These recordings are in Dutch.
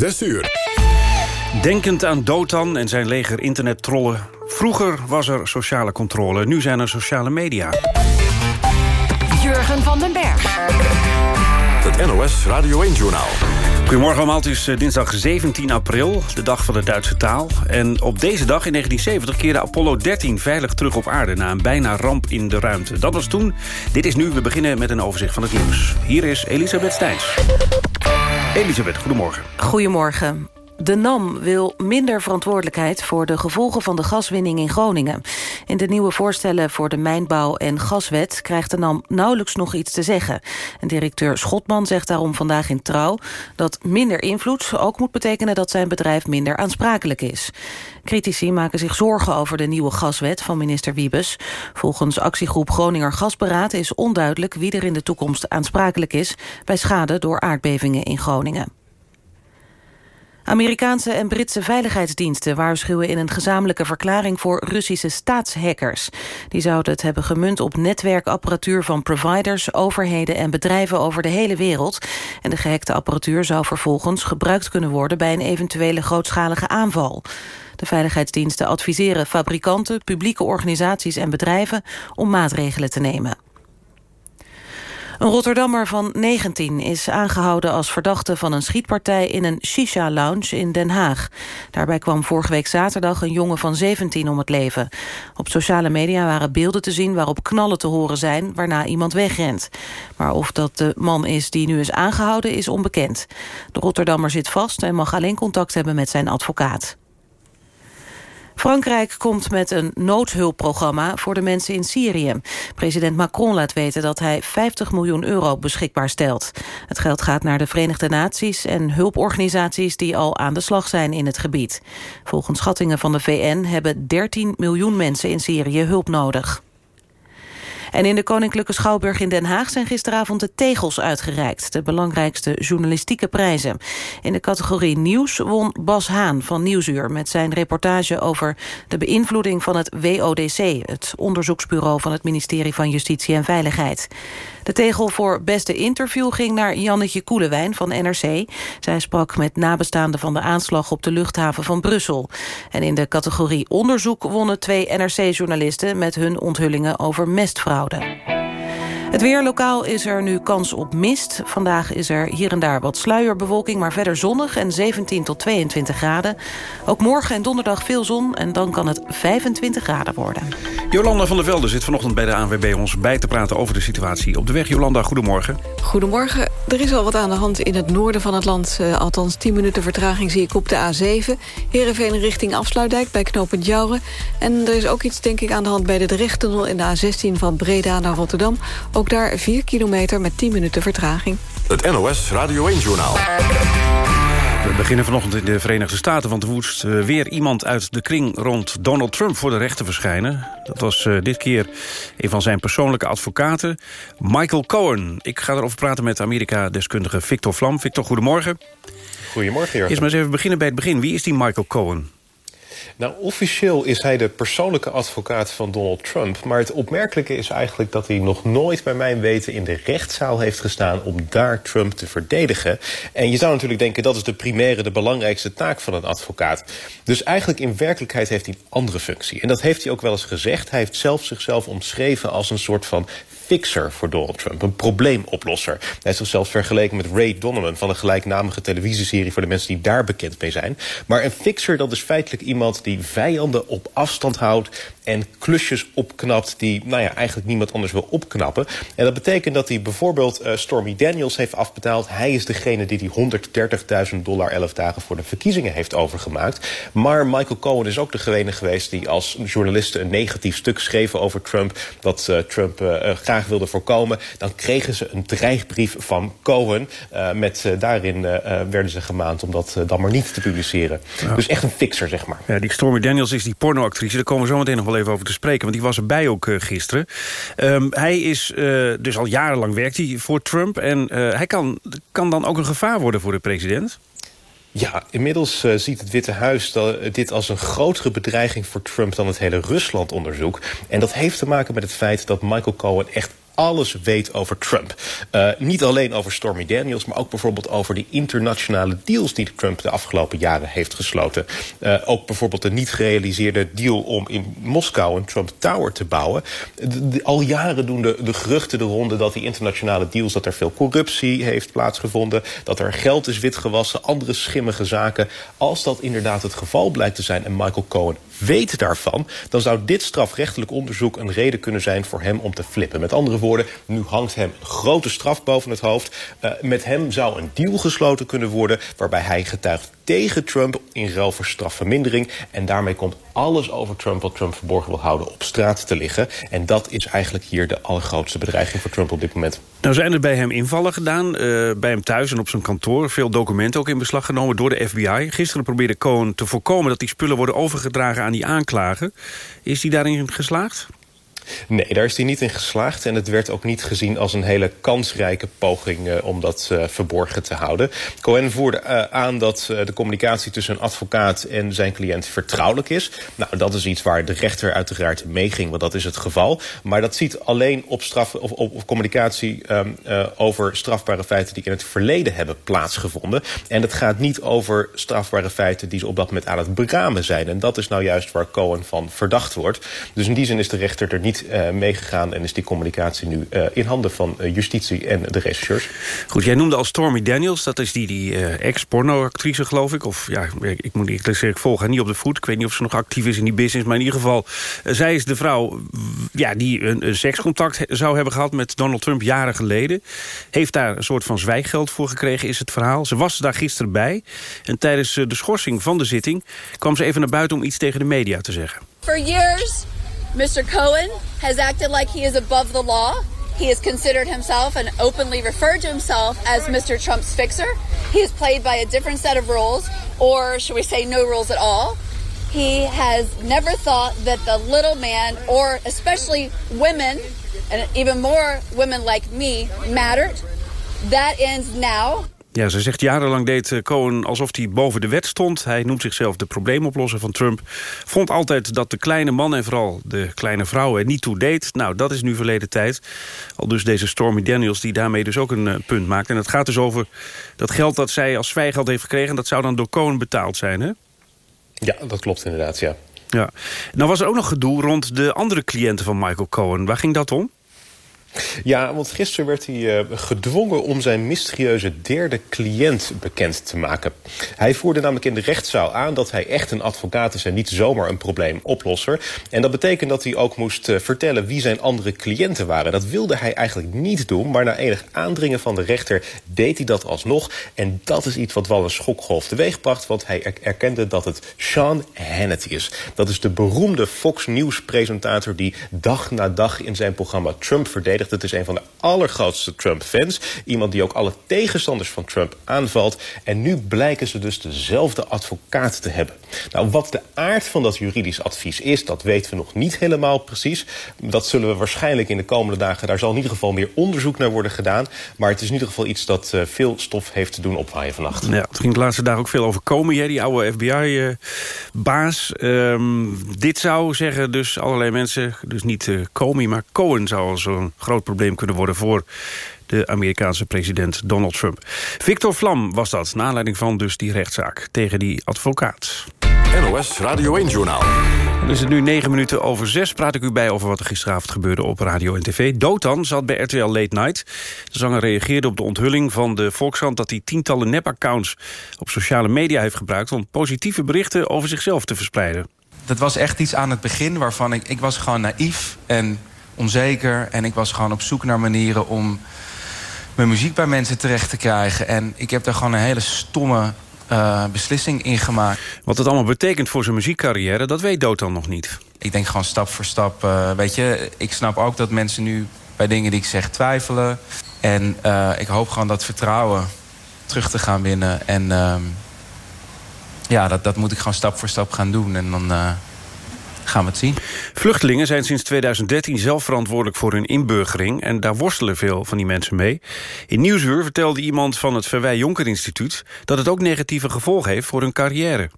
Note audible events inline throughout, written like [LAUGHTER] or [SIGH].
6 uur. Denkend aan Dotan en zijn leger internettrollen. Vroeger was er sociale controle, nu zijn er sociale media. Jurgen van den Berg. Het NOS Radio 1-journaal. Goedemorgen allemaal, het is eh, dinsdag 17 april, de dag van de Duitse taal. En op deze dag in 1970 keerde Apollo 13 veilig terug op aarde... na een bijna ramp in de ruimte. Dat was toen, dit is nu. We beginnen met een overzicht van het nieuws. Hier is Elisabeth Steins. Elisabeth, goedemorgen. Goedemorgen. De NAM wil minder verantwoordelijkheid voor de gevolgen van de gaswinning in Groningen. In de nieuwe voorstellen voor de mijnbouw- en gaswet krijgt de NAM nauwelijks nog iets te zeggen. En directeur Schotman zegt daarom vandaag in Trouw dat minder invloed ook moet betekenen dat zijn bedrijf minder aansprakelijk is. Critici maken zich zorgen over de nieuwe gaswet van minister Wiebes. Volgens actiegroep Groninger Gasberaad is onduidelijk wie er in de toekomst aansprakelijk is bij schade door aardbevingen in Groningen. Amerikaanse en Britse veiligheidsdiensten waarschuwen in een gezamenlijke verklaring voor Russische staatshackers. Die zouden het hebben gemunt op netwerkapparatuur van providers, overheden en bedrijven over de hele wereld. En de gehackte apparatuur zou vervolgens gebruikt kunnen worden bij een eventuele grootschalige aanval. De veiligheidsdiensten adviseren fabrikanten, publieke organisaties en bedrijven om maatregelen te nemen. Een Rotterdammer van 19 is aangehouden als verdachte van een schietpartij in een shisha-lounge in Den Haag. Daarbij kwam vorige week zaterdag een jongen van 17 om het leven. Op sociale media waren beelden te zien waarop knallen te horen zijn, waarna iemand wegrent. Maar of dat de man is die nu is aangehouden is onbekend. De Rotterdammer zit vast en mag alleen contact hebben met zijn advocaat. Frankrijk komt met een noodhulpprogramma voor de mensen in Syrië. President Macron laat weten dat hij 50 miljoen euro beschikbaar stelt. Het geld gaat naar de Verenigde Naties en hulporganisaties die al aan de slag zijn in het gebied. Volgens schattingen van de VN hebben 13 miljoen mensen in Syrië hulp nodig. En in de Koninklijke Schouwburg in Den Haag zijn gisteravond de tegels uitgereikt. De belangrijkste journalistieke prijzen. In de categorie nieuws won Bas Haan van Nieuwsuur... met zijn reportage over de beïnvloeding van het WODC... het onderzoeksbureau van het ministerie van Justitie en Veiligheid. De tegel voor beste interview ging naar Jannetje Koelewijn van NRC. Zij sprak met nabestaanden van de aanslag op de luchthaven van Brussel. En in de categorie onderzoek wonnen twee NRC-journalisten... met hun onthullingen over mestfraude. Het weer lokaal is er nu kans op mist. Vandaag is er hier en daar wat sluierbewolking, maar verder zonnig en 17 tot 22 graden. Ook morgen en donderdag veel zon en dan kan het 25 graden worden. Jolanda van der Velde zit vanochtend bij de ANWB ons bij te praten over de situatie op de weg. Jolanda, goedemorgen. Goedemorgen. Er is al wat aan de hand in het noorden van het land. Uh, althans 10 minuten vertraging zie ik op de A7. Heerenveen richting Afsluitdijk bij knooppunt Jouren. En er is ook iets denk ik aan de hand bij de Drechttunnel in de A16 van Breda naar Rotterdam. Ook daar 4 kilometer met 10 minuten vertraging. Het NOS Radio 1-journaal. We beginnen vanochtend in de Verenigde Staten... want er woest uh, weer iemand uit de kring rond Donald Trump voor de rechter verschijnen. Dat was uh, dit keer een van zijn persoonlijke advocaten, Michael Cohen. Ik ga erover praten met Amerika-deskundige Victor Vlam. Victor, goedemorgen. Goedemorgen, Jurgen. Eerst maar eens even beginnen bij het begin. Wie is die Michael Cohen? Nou, officieel is hij de persoonlijke advocaat van Donald Trump. Maar het opmerkelijke is eigenlijk dat hij nog nooit bij mijn weten... in de rechtszaal heeft gestaan om daar Trump te verdedigen. En je zou natuurlijk denken dat is de primaire, de belangrijkste taak van een advocaat. Dus eigenlijk in werkelijkheid heeft hij een andere functie. En dat heeft hij ook wel eens gezegd. Hij heeft zelf zichzelf omschreven als een soort van fixer voor Donald Trump. Een probleemoplosser. Hij heeft zichzelf vergeleken met Ray Donovan... van een gelijknamige televisieserie voor de mensen die daar bekend mee zijn. Maar een fixer, dat is feitelijk iemand die vijanden op afstand houdt... en klusjes opknapt die nou ja, eigenlijk niemand anders wil opknappen. En dat betekent dat hij bijvoorbeeld uh, Stormy Daniels heeft afbetaald. Hij is degene die die 130.000 dollar 11 dagen voor de verkiezingen heeft overgemaakt. Maar Michael Cohen is ook degene geweest die als journalisten... een negatief stuk schreven over Trump... dat uh, Trump uh, graag wilde voorkomen... dan kregen ze een dreigbrief van Cohen. Met daarin werden ze gemaand om dat dan maar niet te publiceren. Ja. Dus echt een fixer, zeg maar. Ja, die Stormy Daniels is die pornoactrice. Daar komen we zo meteen nog wel even over te spreken. Want die was erbij ook gisteren. Um, hij is dus al jarenlang werkt hij voor Trump. En hij kan, kan dan ook een gevaar worden voor de president? Ja, inmiddels ziet het Witte Huis dat, dit als een grotere bedreiging voor Trump dan het hele Rusland-onderzoek. En dat heeft te maken met het feit dat Michael Cohen echt alles weet over Trump. Uh, niet alleen over Stormy Daniels, maar ook bijvoorbeeld over die internationale deals die Trump de afgelopen jaren heeft gesloten. Uh, ook bijvoorbeeld de niet gerealiseerde deal om in Moskou een Trump Tower te bouwen. De, de, al jaren doen de, de geruchten de ronde dat die internationale deals, dat er veel corruptie heeft plaatsgevonden, dat er geld is witgewassen, andere schimmige zaken. Als dat inderdaad het geval blijkt te zijn en Michael Cohen weet daarvan... dan zou dit strafrechtelijk onderzoek een reden kunnen zijn voor hem om te flippen. Met andere woorden, nu hangt hem een grote straf boven het hoofd. Uh, met hem zou een deal gesloten kunnen worden... waarbij hij getuigt tegen Trump in ruil voor strafvermindering. En daarmee komt alles over Trump wat Trump verborgen wil houden op straat te liggen. En dat is eigenlijk hier de allergrootste bedreiging voor Trump op dit moment. Nou zijn er bij hem invallen gedaan, uh, bij hem thuis en op zijn kantoor. Veel documenten ook in beslag genomen door de FBI. Gisteren probeerde Cohen te voorkomen dat die spullen worden overgedragen aan die aanklager. Is hij daarin geslaagd? Nee, daar is hij niet in geslaagd. En het werd ook niet gezien als een hele kansrijke poging uh, om dat uh, verborgen te houden. Cohen voerde uh, aan dat de communicatie tussen een advocaat en zijn cliënt vertrouwelijk is. Nou, dat is iets waar de rechter uiteraard mee ging, want dat is het geval. Maar dat ziet alleen op, straf, of, op, communicatie um, over strafbare feiten die in het verleden hebben plaatsgevonden. En het gaat niet over strafbare feiten die ze op dat moment aan het beramen zijn. En dat is nou juist waar Cohen van verdacht wordt. Dus in die zin is de rechter er niet uh, meegegaan... en is die communicatie nu uh, in handen van uh, justitie en de rechercheurs. Goed, jij noemde al Stormy Daniels. Dat is die, die ex-pornoactrice, geloof ik. Of ja, ik moet ik, ik volg haar niet op de voet. Ik weet niet of ze nog actief is in die business. Maar in ieder geval, zij is de vrouw ja, die een, een sekscontact zou hebben gehad... met Donald Trump jaren geleden. Heeft daar een soort van zwijggeld voor gekregen, is het verhaal. Ze was daar gisteren bij. En tijdens de schorsing van de zitting... kwam ze even naar buiten om iets tegen de media te zeggen. For years... Mr. Cohen has acted like he is above the law. He has considered himself and openly referred to himself as Mr. Trump's fixer. He is played by a different set of rules, or should we say, no rules at all. He has never thought that the little man, or especially women, and even more women like me, mattered. That ends now. Ja, ze zegt jarenlang deed eh, Cohen alsof hij boven de wet stond. Hij noemt zichzelf de probleemoplosser van Trump. Vond altijd dat de kleine man en vooral de kleine vrouwen er niet toe deed. Nou, dat is nu verleden tijd. Al dus deze Stormy Daniels die daarmee dus ook een uh, punt maakt. En het gaat dus over dat geld dat zij als zwijgeld heeft gekregen... dat zou dan door Cohen betaald zijn, hè? Ja, dat klopt inderdaad, ja. ja. Nou was er ook nog gedoe rond de andere cliënten van Michael Cohen. Waar ging dat om? Ja, want gisteren werd hij uh, gedwongen om zijn mysterieuze derde cliënt bekend te maken. Hij voerde namelijk in de rechtszaal aan dat hij echt een advocaat is en niet zomaar een probleemoplosser. En dat betekent dat hij ook moest uh, vertellen wie zijn andere cliënten waren. Dat wilde hij eigenlijk niet doen, maar na enig aandringen van de rechter deed hij dat alsnog. En dat is iets wat wel een schokgolf teweegbracht, want hij er erkende dat het Sean Hannity is. Dat is de beroemde Fox News presentator die dag na dag in zijn programma Trump verdedigt verdedigt. Het is een van de allergrootste Trump-fans. Iemand die ook alle tegenstanders van Trump aanvalt. En nu blijken ze dus dezelfde advocaat te hebben. Nou, wat de aard van dat juridisch advies is, dat weten we nog niet helemaal precies. Dat zullen we waarschijnlijk in de komende dagen... daar zal in ieder geval meer onderzoek naar worden gedaan. Maar het is in ieder geval iets dat uh, veel stof heeft te doen opwaaien vannacht. Ja, het ging de laatste dagen ook veel over Comey, die oude FBI-baas. Uh, um, dit zou zeggen dus allerlei mensen, dus niet uh, Comey, maar Cohen zou zo'n groot probleem kunnen worden voor de Amerikaanse president Donald Trump. Victor Vlam was dat, na aanleiding van dus die rechtszaak tegen die advocaat. NOS Radio 1-journaal. Dan is het nu negen minuten over zes. Praat ik u bij over wat er gisteravond gebeurde op radio en tv. Dotan zat bij RTL Late Night. De zanger reageerde op de onthulling van de Volkskrant... dat hij tientallen nepaccounts op sociale media heeft gebruikt... om positieve berichten over zichzelf te verspreiden. Dat was echt iets aan het begin waarvan ik... Ik was gewoon naïef en onzeker. En ik was gewoon op zoek naar manieren om mijn muziek bij mensen terecht te krijgen. En ik heb daar gewoon een hele stomme uh, beslissing in gemaakt. Wat het allemaal betekent voor zijn muziekcarrière, dat weet Dotan nog niet. Ik denk gewoon stap voor stap. Uh, weet je, ik snap ook dat mensen nu bij dingen die ik zeg twijfelen. En uh, ik hoop gewoon dat vertrouwen terug te gaan winnen. En ja, dat, dat moet ik gewoon stap voor stap gaan doen. En dan gaan we het zien. Vluchtelingen zijn sinds 2013 zelf verantwoordelijk voor hun inburgering... en daar worstelen veel van die mensen mee. In Nieuwsuur vertelde iemand van het Verwij Jonker Instituut... dat het ook negatieve gevolgen heeft voor hun carrière.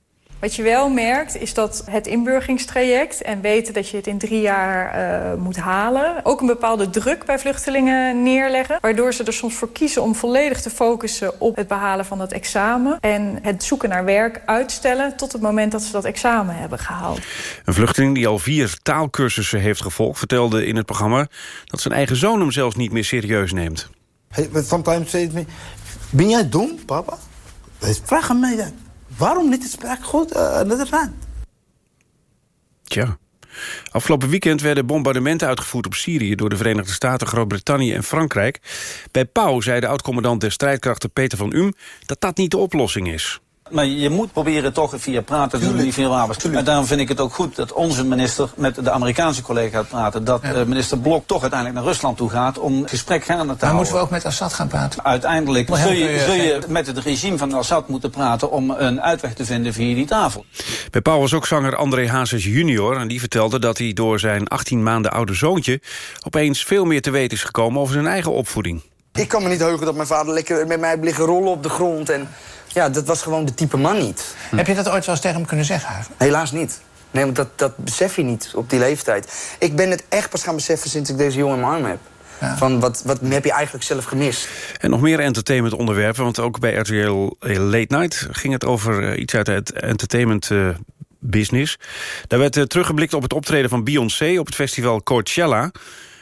Wat je wel merkt is dat het inburgingstraject... en weten dat je het in drie jaar uh, moet halen... ook een bepaalde druk bij vluchtelingen neerleggen... waardoor ze er soms voor kiezen om volledig te focussen op het behalen van dat examen... en het zoeken naar werk uitstellen tot het moment dat ze dat examen hebben gehaald. Een vluchteling die al vier taalkursussen heeft gevolgd... vertelde in het programma dat zijn eigen zoon hem zelfs niet meer serieus neemt. Hey, sometimes say me, ben jij dom, papa? Hij vraagt mij dat. Waarom niet spreken goed uh, Nederland? Tja. Afgelopen weekend werden bombardementen uitgevoerd op Syrië... door de Verenigde Staten, Groot-Brittannië en Frankrijk. Bij Pauw zei de oud-commandant der strijdkrachten Peter van Um... dat dat niet de oplossing is. Maar je moet proberen toch via praten te doen, niet via wapens. En daarom vind ik het ook goed dat onze minister met de Amerikaanse collega gaat praten. Dat ja. minister Blok toch uiteindelijk naar Rusland toe gaat om gesprek gaande te houden. Maar moeten we ook met Assad gaan praten? Uiteindelijk zul je, zul je met het regime van Assad moeten praten om een uitweg te vinden via die tafel. Bij Paul was ook zanger André Hazes junior. En die vertelde dat hij door zijn 18 maanden oude zoontje... opeens veel meer te weten is gekomen over zijn eigen opvoeding. Ik kan me niet heugen dat mijn vader lekker met mij heeft liggen rollen op de grond... en ja, dat was gewoon de type man niet. Hm. Heb je dat ooit wel eens tegen hem kunnen zeggen? Helaas niet. Nee, want dat, dat besef je niet op die leeftijd. Ik ben het echt pas gaan beseffen sinds ik deze jongen in mijn arm heb. Ja. Van wat, wat heb je eigenlijk zelf gemist? En nog meer entertainment onderwerpen. Want ook bij RTL Late Night ging het over iets uit het entertainment uh, business. Daar werd uh, teruggeblikt op het optreden van Beyoncé op het festival Coachella.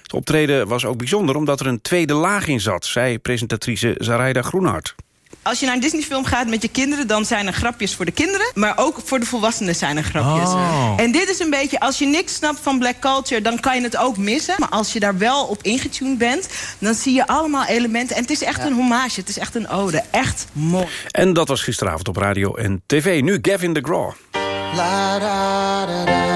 Het optreden was ook bijzonder omdat er een tweede laag in zat... zei presentatrice Zaraida Groenhart. Als je naar een Disney-film gaat met je kinderen... dan zijn er grapjes voor de kinderen. Maar ook voor de volwassenen zijn er grapjes. Oh. En dit is een beetje... als je niks snapt van black culture... dan kan je het ook missen. Maar als je daar wel op ingetuned bent... dan zie je allemaal elementen. En het is echt een hommage. Het is echt een ode. Echt mooi. En dat was gisteravond op radio en tv. Nu Gavin DeGraw. La, da, da, da,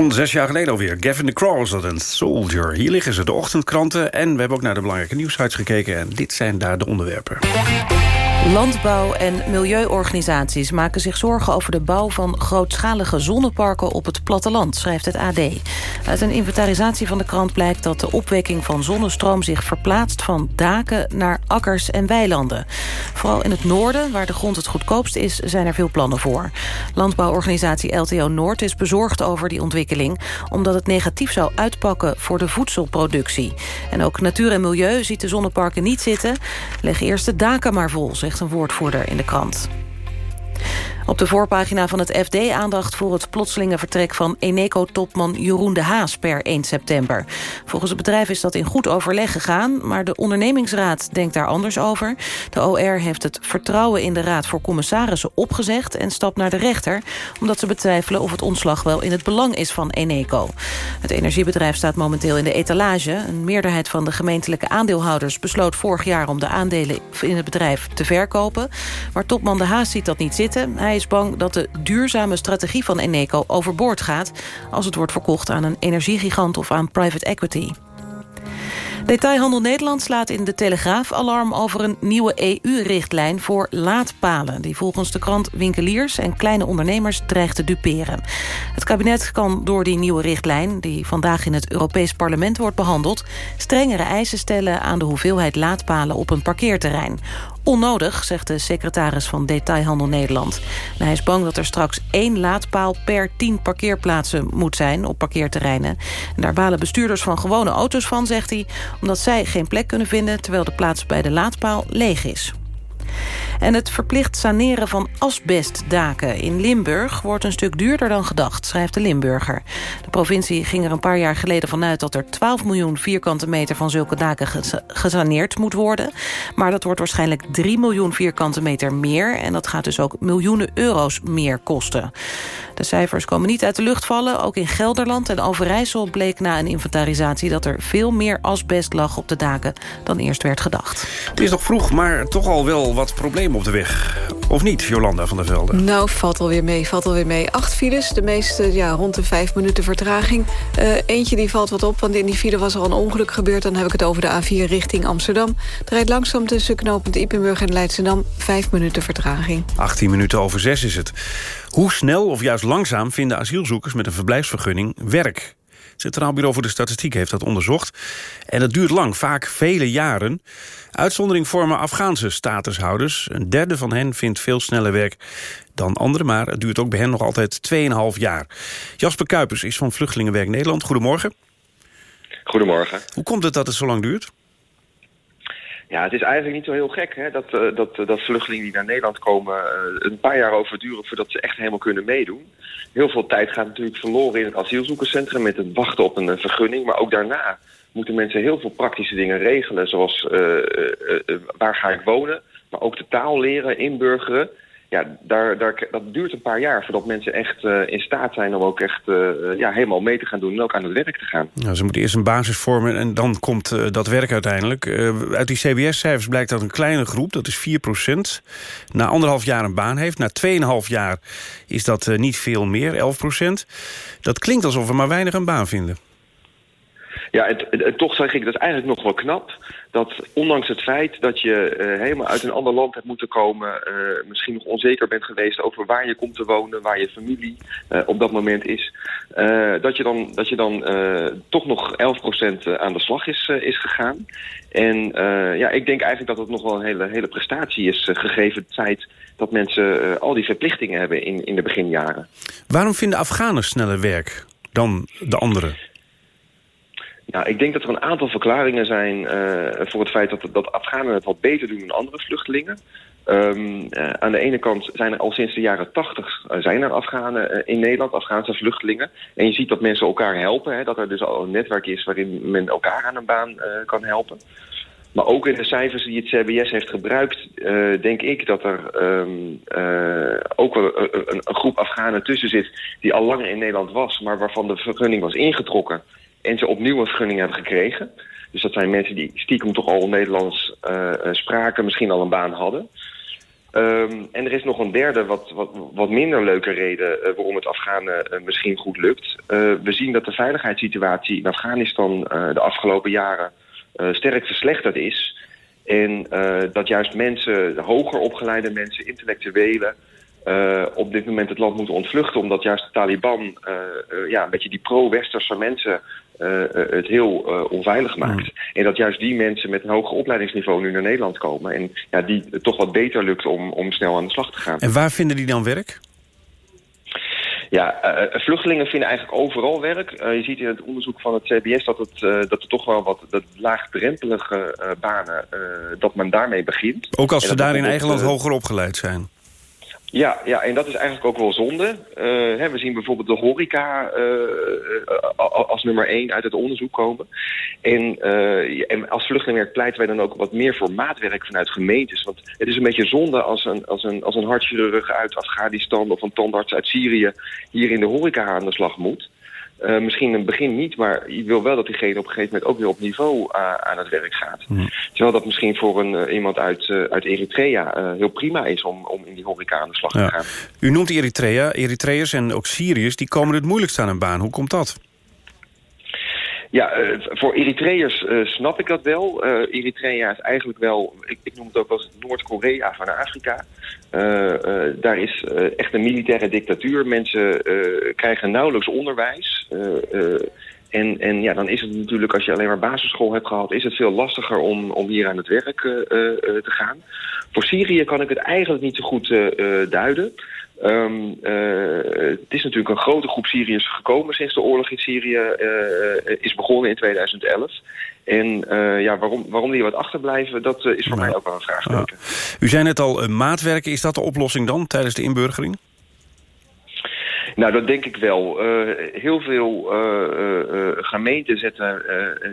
Van zes jaar geleden alweer. Gavin de Cross een Soldier. Hier liggen ze, de ochtendkranten. En we hebben ook naar de belangrijke nieuwsites gekeken. En dit zijn daar de onderwerpen. Landbouw- en milieuorganisaties maken zich zorgen over de bouw van grootschalige zonneparken op het platteland, schrijft het AD. Uit een inventarisatie van de krant blijkt dat de opwekking van zonnestroom zich verplaatst van daken naar akkers en weilanden. Vooral in het noorden, waar de grond het goedkoopst is, zijn er veel plannen voor. Landbouworganisatie LTO Noord is bezorgd over die ontwikkeling, omdat het negatief zou uitpakken voor de voedselproductie. En ook natuur en milieu ziet de zonneparken niet zitten. Leg eerst de daken maar vol, zegt een woordvoerder in de krant. Op de voorpagina van het FD aandacht voor het plotselinge vertrek van Eneco-topman Jeroen de Haas per 1 september. Volgens het bedrijf is dat in goed overleg gegaan, maar de ondernemingsraad denkt daar anders over. De OR heeft het vertrouwen in de raad voor commissarissen opgezegd en stapt naar de rechter, omdat ze betwijfelen of het ontslag wel in het belang is van Eneco. Het energiebedrijf staat momenteel in de etalage. Een meerderheid van de gemeentelijke aandeelhouders besloot vorig jaar om de aandelen in het bedrijf te verkopen. Maar topman de Haas ziet dat niet zitten. Hij bang dat de duurzame strategie van Eneco overboord gaat... als het wordt verkocht aan een energiegigant of aan private equity. Detailhandel Nederland slaat in de Telegraaf alarm over een nieuwe EU-richtlijn voor laadpalen... die volgens de krant winkeliers en kleine ondernemers dreigt te duperen. Het kabinet kan door die nieuwe richtlijn, die vandaag in het Europees Parlement wordt behandeld... strengere eisen stellen aan de hoeveelheid laadpalen op een parkeerterrein. Onnodig, zegt de secretaris van Detailhandel Nederland. En hij is bang dat er straks één laadpaal per tien parkeerplaatsen moet zijn op parkeerterreinen. En daar balen bestuurders van gewone auto's van, zegt hij... omdat zij geen plek kunnen vinden terwijl de plaats bij de laadpaal leeg is. En het verplicht saneren van asbestdaken in Limburg... wordt een stuk duurder dan gedacht, schrijft de Limburger. De provincie ging er een paar jaar geleden vanuit... dat er 12 miljoen vierkante meter van zulke daken gesaneerd moet worden. Maar dat wordt waarschijnlijk 3 miljoen vierkante meter meer... en dat gaat dus ook miljoenen euro's meer kosten. De cijfers komen niet uit de lucht vallen. Ook in Gelderland en Overijssel bleek na een inventarisatie... dat er veel meer asbest lag op de daken dan eerst werd gedacht. Het is nog vroeg, maar toch al wel wat problemen op de weg. Of niet, Jolanda van der Velde? Nou, valt alweer mee, valt alweer mee. Acht files, de meeste ja, rond de vijf minuten vertraging. Uh, eentje die valt wat op, want in die file was al een ongeluk gebeurd. Dan heb ik het over de A4 richting Amsterdam. Het rijdt langzaam tussen knooppunt Ippenburg en Leidschendam. Vijf minuten vertraging. 18 minuten over zes is het. Hoe snel of juist langzaam vinden asielzoekers met een verblijfsvergunning werk? Het Centraal Bureau voor de Statistiek heeft dat onderzocht. En dat duurt lang, vaak vele jaren. Uitzondering vormen Afghaanse statushouders. Een derde van hen vindt veel sneller werk dan anderen... maar het duurt ook bij hen nog altijd 2,5 jaar. Jasper Kuipers is van Vluchtelingenwerk Nederland. Goedemorgen. Goedemorgen. Hoe komt het dat het zo lang duurt? Ja, het is eigenlijk niet zo heel gek hè, dat, uh, dat, uh, dat vluchtelingen die naar Nederland komen uh, een paar jaar over duren voordat ze echt helemaal kunnen meedoen. Heel veel tijd gaat natuurlijk verloren in het asielzoekerscentrum met het wachten op een vergunning. Maar ook daarna moeten mensen heel veel praktische dingen regelen, zoals waar ga ik wonen, maar ook de taal leren, inburgeren ja, daar, daar, dat duurt een paar jaar voordat mensen echt uh, in staat zijn om ook echt uh, ja, helemaal mee te gaan doen en ook aan het werk te gaan. Nou, ze moeten eerst een basis vormen en dan komt dat werk uiteindelijk. uit die CBS-cijfers blijkt dat een kleine groep, dat is 4% na anderhalf jaar een baan heeft. Na 2,5 jaar is dat niet veel meer, 11% Dat klinkt alsof we maar weinig een baan vinden. Ja, het, toch zeg ik, dat eigenlijk nog wel knap. Dat ondanks het feit dat je uh, helemaal uit een ander land hebt moeten komen... Uh, misschien nog onzeker bent geweest over waar je komt te wonen... waar je familie uh, op dat moment is... dat je dan, dat je dan toch nog 11% aan de slag is, is gegaan. En ja, ik denk eigenlijk dat het nog wel een hele, hele prestatie is... gegeven het feit dat mensen al die verplichtingen hebben in, in de beginjaren. Waarom vinden Afghanen sneller werk dan de anderen? Nou, ik denk dat er een aantal verklaringen zijn uh, voor het feit dat, dat Afghanen het wat beter doen dan andere vluchtelingen. Um, uh, aan de ene kant zijn er al sinds de jaren tachtig uh, zijn er Afghanen in Nederland, Afghaanse vluchtelingen. En je ziet dat mensen elkaar helpen, hè, dat er dus al een netwerk is waarin men elkaar aan een baan kan helpen. Maar ook in de cijfers die het CBS heeft gebruikt, denk ik dat er um, ook wel een, een groep Afghanen tussen zit die al langer in Nederland was, maar waarvan de vergunning was ingetrokken en ze opnieuw een vergunning hebben gekregen. Dus dat zijn mensen die stiekem toch al Nederlands uh, spraken, misschien al een baan hadden. Ehm, en er is nog een derde, wat, wat, wat minder leuke reden eh, waarom het Afghanen misschien goed lukt. We zien dat de veiligheidssituatie in Afghanistan de afgelopen jaren sterk verslechterd is. En dat juist mensen, hoger opgeleide mensen, intellectuelen... op dit moment het land moeten ontvluchten... omdat juist de Taliban ja, een beetje die pro-westerse mensen het heel onveilig maakt. Mm. En dat juist die mensen met een hoger opleidingsniveau nu naar Nederland komen. En ja, die het toch wat beter lukt om, om snel aan de slag te gaan. En waar vinden die dan werk? Ja, uh, vluchtelingen vinden eigenlijk overal werk. Uh, je ziet in het onderzoek van het CBS dat, het, uh, dat er toch wel wat dat laagdrempelige banen, dat men daarmee begint. Ook als ze daar in eigen land hoger opgeleid zijn? Ja, ja, en dat is eigenlijk ook wel zonde. Uh, hè, we zien bijvoorbeeld de horeca uh, als nummer één uit het onderzoek komen. En, en als vluchtelingenwerk pleiten wij dan ook wat meer voor maatwerk vanuit gemeentes. Want het is een beetje zonde als een, als een, als een hartchirurg uit Afghanistan of een tandarts uit Syrië hier in de horeca aan de slag moet. Uh, misschien in het begin niet, maar je wil wel dat diegene op een gegeven moment ook weer op niveau uh, aan het werk gaat. Mm. Terwijl dat misschien voor een, uh, iemand uit, uit Eritrea heel prima is om, om in die horeca aan de slag ja. te gaan. U noemt Eritrea, Eritreërs en ook Syriërs, die komen het moeilijkst aan een baan. Hoe komt dat? Ja, uh, voor Eritreërs uh, snap ik dat wel. Uh, Eritrea is eigenlijk wel, ik, noem het ook als Noord-Korea van Afrika. daar is echt een militaire dictatuur. Mensen krijgen nauwelijks onderwijs. en, en ja, dan is het natuurlijk, als je alleen maar basisschool hebt gehad... is het veel lastiger om, om hier aan het werk te gaan. Voor Syrië kan ik het eigenlijk niet zo goed duiden... Um, uh, het is natuurlijk een grote groep Syriërs gekomen sinds de oorlog in Syrië uh, is begonnen in 2011. En uh, ja, waarom, waarom die wat achterblijven, dat is voor mij ook wel een vraagteken. Ja. U zei net al, maatwerken, is dat de oplossing dan tijdens de inburgering? Nou, dat denk ik wel. Uh, heel veel uh, uh, gemeenten zetten,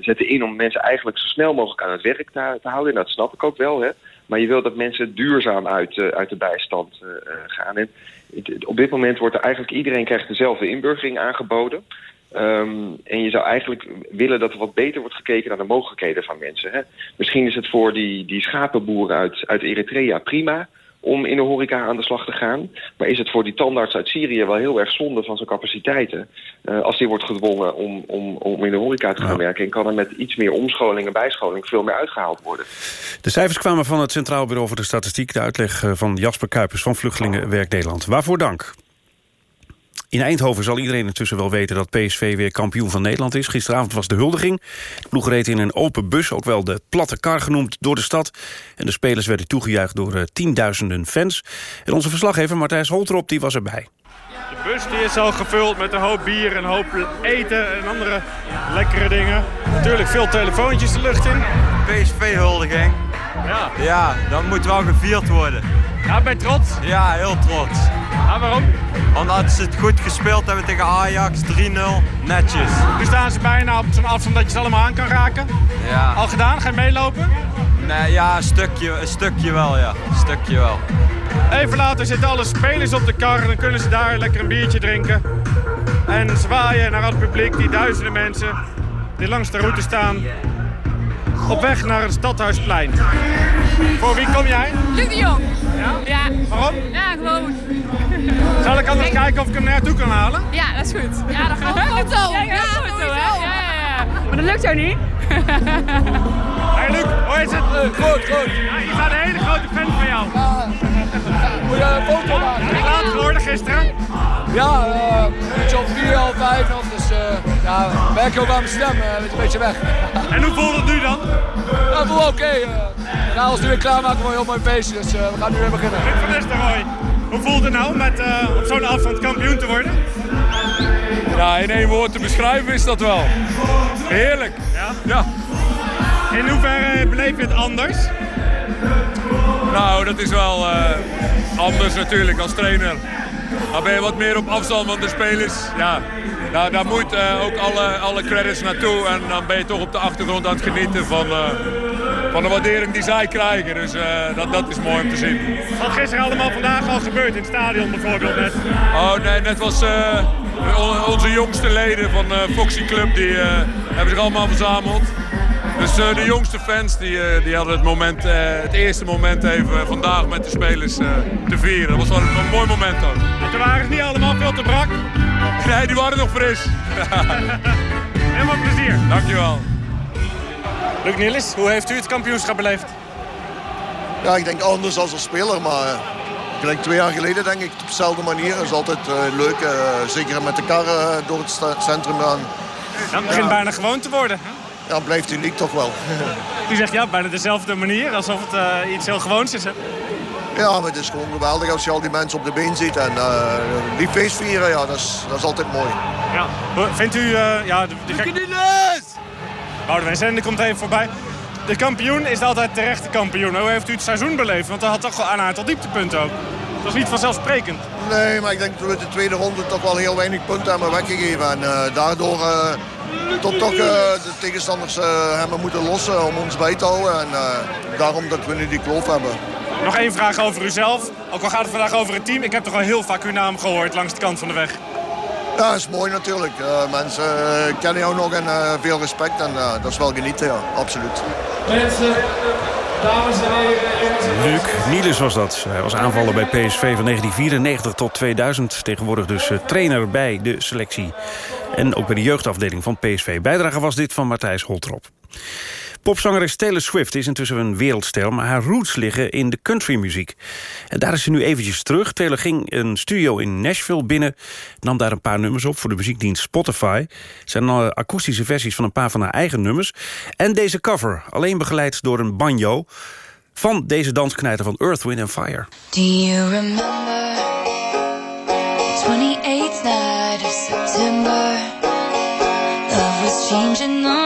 zetten in om mensen eigenlijk zo snel mogelijk aan het werk te, te, houden. En dat snap ik ook wel. Hè. Maar je wil dat mensen duurzaam uit, uit de bijstand gaan. En op dit moment wordt er eigenlijk iedereen krijgt dezelfde inburgering aangeboden. Um, en je zou eigenlijk willen dat er wat beter wordt gekeken naar de mogelijkheden van mensen. Hè? Misschien is het voor die, die schapenboeren uit, uit Eritrea prima om in de horeca aan de slag te gaan. Maar is het voor die tandarts uit Syrië wel heel erg zonde van zijn capaciteiten... Uh, als die wordt gedwongen om, om, om in de horeca te gaan werken... en kan er met iets meer omscholing en bijscholing veel meer uitgehaald worden. De cijfers kwamen van het Centraal Bureau voor de Statistiek... de uitleg eh, van Jasper Kuipers van Vluchtelingenwerk Nederland. Waarvoor dank. In Eindhoven zal iedereen intussen wel weten dat PSV weer kampioen van Nederland is. Gisteravond was de huldiging. De ploeg reed in een open bus, ook wel de platte kar genoemd, door de stad. En de spelers werden toegejuicht door uh, tienduizenden fans. En onze verslaggever Martijs Holtrop die was erbij. De bus die is al gevuld met een hoop bier, een hoop eten en andere lekkere dingen. Natuurlijk veel telefoontjes de lucht in. PSV-huldiging. Ja. Ja, dan moet wel gevierd worden. Ja, ben je trots? Ja, heel trots. Ja, waarom? Omdat ze het goed gespeeld hebben tegen Ajax, 3-0, netjes. Nu staan ze bijna op zo'n afstand dat je ze allemaal aan kan raken. Ja. Al gedaan? Ga je meelopen? Nee, ja, een stukje, een stukje wel, ja. Een stukje wel. Even later zitten alle spelers op de kar en dan kunnen ze daar lekker een biertje drinken. En zwaaien naar het publiek, die duizenden mensen die langs de route staan. Op weg naar het Stadhuisplein. Voor wie kom jij? Luc de Jong. Ja? Ja. Waarom? Ja, gewoon. Zal ik anders kijken of ik hem naartoe kan halen? Ja, dat is goed. Ja, dat gaat goed zo. Ja, ja, foto, hè? Ja, ja, ja. Maar dat lukt jou niet. [LAUGHS] Hey Luc, hoe is het? Uh, goed, goed. Ja, je bent een hele grote fan van jou. Moet je een foto maken? Heb je laat geworden gisteren? Ja, uh, een beetje op 4, half 5 nog. Dus uh, ja, merk je ook aan mijn stem, uh, een beetje weg. en hoe voelt het nu dan? Ja, voelt oké. Okay. we gaan ons nu weer klaarmaken voor een heel mooi feestje. Dus we gaan nu weer beginnen. Luc van Nistelrooy, hoe voelt het nou met op zo'n afstand kampioen te worden? Ja, in één woord te beschrijven is dat wel. Heerlijk. Ja? Ja. In hoeverre beleef je het anders? Nou, dat is wel anders natuurlijk als trainer. Dan ben je wat meer op afstand van de spelers. Ja, nou, daar moet uh, ook alle, alle credits naartoe. En dan ben je toch op de achtergrond aan het genieten van, uh, van de waardering die zij krijgen. Dus dat, dat is mooi om te zien. Wat gisteren allemaal vandaag al gebeurd in het stadion bijvoorbeeld net? Oh nee, net was onze jongste leden van Foxy Club. Die hebben zich allemaal verzameld. Dus de jongste fans die, die hadden het, moment, het eerste moment even vandaag met de spelers te vieren. Dat was wel een, mooi moment ook. En toen waren niet allemaal veel te brak? [LAUGHS] Nee, die waren nog fris. [LAUGHS] Helemaal plezier. Dankjewel. Luc Nielis, hoe heeft u het kampioenschap beleefd? Ja, ik denk anders als een speler, maar ik denk twee jaar geleden denk ik op dezelfde manier. Het is altijd leuk, zeker met de kar door het centrum gaan. Ja, het begint ja. bijna gewoon te worden. Ja, blijft uniek toch wel. [LAUGHS] U zegt ja, bijna dezelfde manier, alsof het uh, iets heel gewoons is. Hè? Ja, maar het is gewoon geweldig als je al die mensen op de been ziet. En uh, die feest vieren, ja, dat is, dat is altijd mooi. Ja. Vindt u... Uh, ja, de, de gek... Boudewijn Zende komt even voorbij. De kampioen is altijd de rechte kampioen. Hoe heeft u het seizoen beleefd? Want dat had toch wel een aantal dieptepunten ook. Dat was niet vanzelfsprekend. Nee, maar ik denk dat we de tweede ronde toch wel heel weinig punten hebben weggegeven. En uh, daardoor uh, tot toch uh, de tegenstanders hebben moeten lossen om ons bij te houden. En daarom dat we nu die kloof hebben. Nog één vraag over uzelf. Ook al gaat het vandaag over het team. Ik heb toch al heel vaak uw naam gehoord langs de kant van de weg. Ja, dat is mooi natuurlijk. mensen kennen jou nog en veel respect. En dat is wel genieten, ja. Absoluut. Mensen, dames en heren. Luc Niels was dat. Hij was aanvaller bij PSV van 1994 tot 2000. Tegenwoordig dus trainer bij de selectie. En ook bij de jeugdafdeling van PSV. Bijdrage was dit van Matthijs Holtrop. Popzangeres Taylor Swift is intussen een wereldster... maar haar roots liggen in de countrymuziek. En daar is ze nu eventjes terug. Taylor ging een studio in Nashville binnen... nam daar een paar nummers op voor de muziekdienst Spotify. Het zijn uh, akoestische versies van een paar van haar eigen nummers. En deze cover, alleen begeleid door een banjo... van deze dansknijter van Earth, Wind and Fire. Do you remember the 28th night of September Love was changing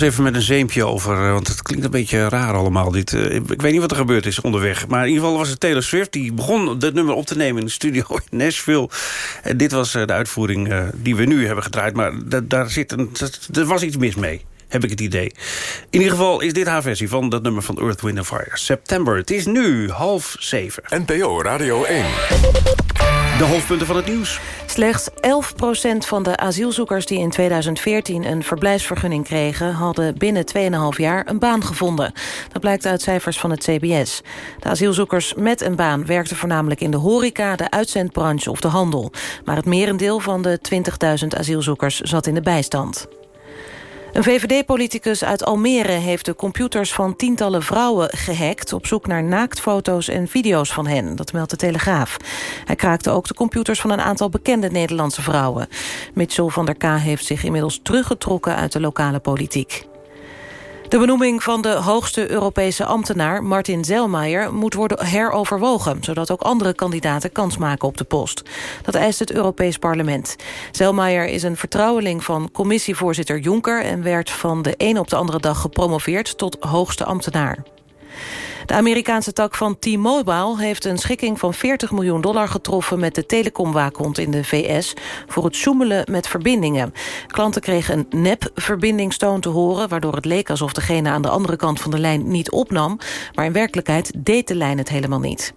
even met een zeempje over, eh, want het klinkt een beetje raar allemaal. Dit, uh, ik weet niet wat er gebeurd is onderweg. Maar in ieder geval was het Taylor Swift. Die begon dit nummer op te nemen in de studio [LAUGHS] in Nashville. En dit was uh, de uitvoering die we nu hebben gedraaid. Maar daar zit een, er was iets mis mee heb ik het idee. In ieder geval is dit haar versie van dat nummer van Earth, Wind Fire. September. Het is nu half zeven. NPO Radio 1. De hoofdpunten van het nieuws. Slechts 11% van de asielzoekers die in 2014 een verblijfsvergunning kregen... hadden binnen 2,5 jaar een baan gevonden. Dat blijkt uit cijfers van het CBS. De asielzoekers met een baan werkten voornamelijk in de horeca... de uitzendbranche of de handel. Maar het merendeel van de 20.000 asielzoekers zat in de bijstand. Een VVD-politicus uit Almere heeft de computers van tientallen vrouwen gehackt... op zoek naar naaktfoto's en video's van hen, dat meldt de Telegraaf. Hij kraakte ook de computers van een aantal bekende Nederlandse vrouwen. Mitchell van der K heeft zich inmiddels teruggetrokken uit de lokale politiek. De benoeming van de hoogste Europese ambtenaar, Martin Zelmaier... moet worden heroverwogen, zodat ook andere kandidaten kans maken op de post. Dat eist het Europees Parlement. Zelmaier is een vertrouweling van commissievoorzitter Juncker... en werd van de een op de andere dag gepromoveerd tot hoogste ambtenaar. De Amerikaanse tak van T-Mobile heeft een schikking van 40 miljoen dollar getroffen met de telecomwaakhond in de VS voor het zoemelen met verbindingen. Klanten kregen een nep-verbindingstoon te horen, waardoor het leek alsof degene aan de andere kant van de lijn niet opnam, maar in werkelijkheid deed de lijn het helemaal niet.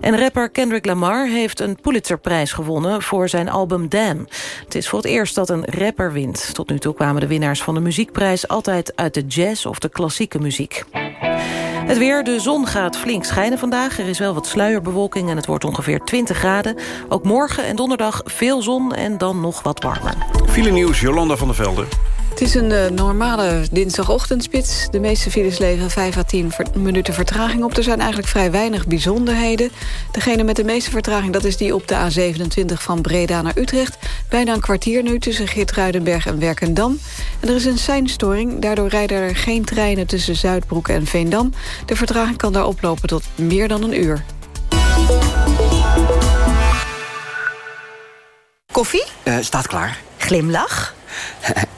En rapper Kendrick Lamar heeft een Pulitzerprijs gewonnen voor zijn album Damn. Het is voor het eerst dat een rapper wint. Tot nu toe kwamen de winnaars van de muziekprijs altijd uit de jazz of de klassieke muziek. Het weer, de zon gaat flink schijnen vandaag. Er is wel wat sluierbewolking en het wordt ongeveer 20 graden. Ook morgen en donderdag veel zon en dan nog wat warmer. File nieuws, Jolanda van der Velde. Het is een uh, normale dinsdagochtendspits. De meeste files leveren 5 à 10 minuten vertraging op. Er zijn eigenlijk vrij weinig bijzonderheden. Degene met de meeste vertraging dat is die op de A27 van Breda naar Utrecht. Bijna een kwartier nu tussen Geertruidenberg en Werkendam. En er is een seinstoring. Daardoor rijden er geen treinen tussen Zuidbroek en Veendam. De vertraging kan daar oplopen tot meer dan een uur. Koffie? Uh, staat klaar. Glimlach? [LAUGHS]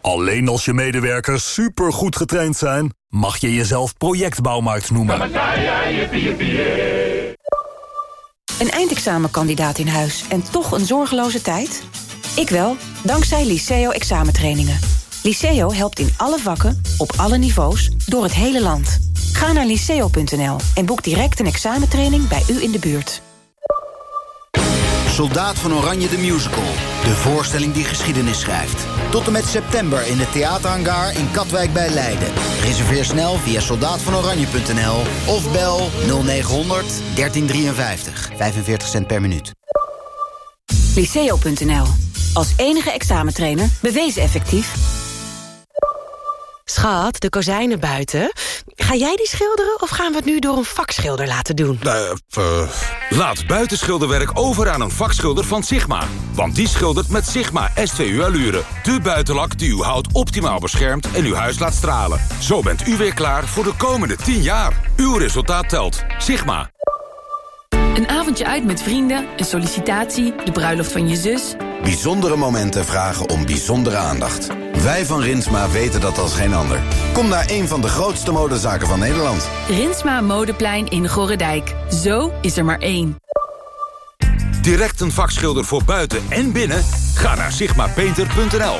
Alleen als je medewerkers supergoed getraind zijn... mag je jezelf projectbouwmarkt noemen. Een eindexamenkandidaat in huis en toch een zorgeloze tijd? Ik wel, dankzij Liceo examentrainingen. Liceo helpt in alle vakken, op alle niveaus, door het hele land. Ga naar liceo.nl en boek direct een examentraining bij u in de buurt. Soldaat van Oranje de Musical. De voorstelling die geschiedenis schrijft. Tot en met september in de theaterhangar in Katwijk bij Leiden. Reserveer snel via soldaatvanoranje.nl of bel 0900 1353. 45 cent per minuut. Liceo.nl. Als enige examentrainer bewezen effectief. Schat, de kozijnen buiten. Ga jij die schilderen of gaan we het nu door een vakschilder laten doen? Uh, uh, laat buitenschilderwerk over aan een vakschilder van Sigma. Want die schildert met Sigma S2U Allure. De buitenlak die uw hout optimaal beschermt en uw huis laat stralen. Zo bent u weer klaar voor de komende 10 jaar. Uw resultaat telt. Sigma. Een avondje uit met vrienden, een sollicitatie, de bruiloft van je zus... Bijzondere momenten vragen om bijzondere aandacht. Wij van Rinsma weten dat als geen ander. Kom naar een van de grootste modezaken van Nederland. Rinsma Modeplein in Gorredijk. Zo is er maar één. Direct een vakschilder voor buiten en binnen? Ga naar sigmapainter.nl.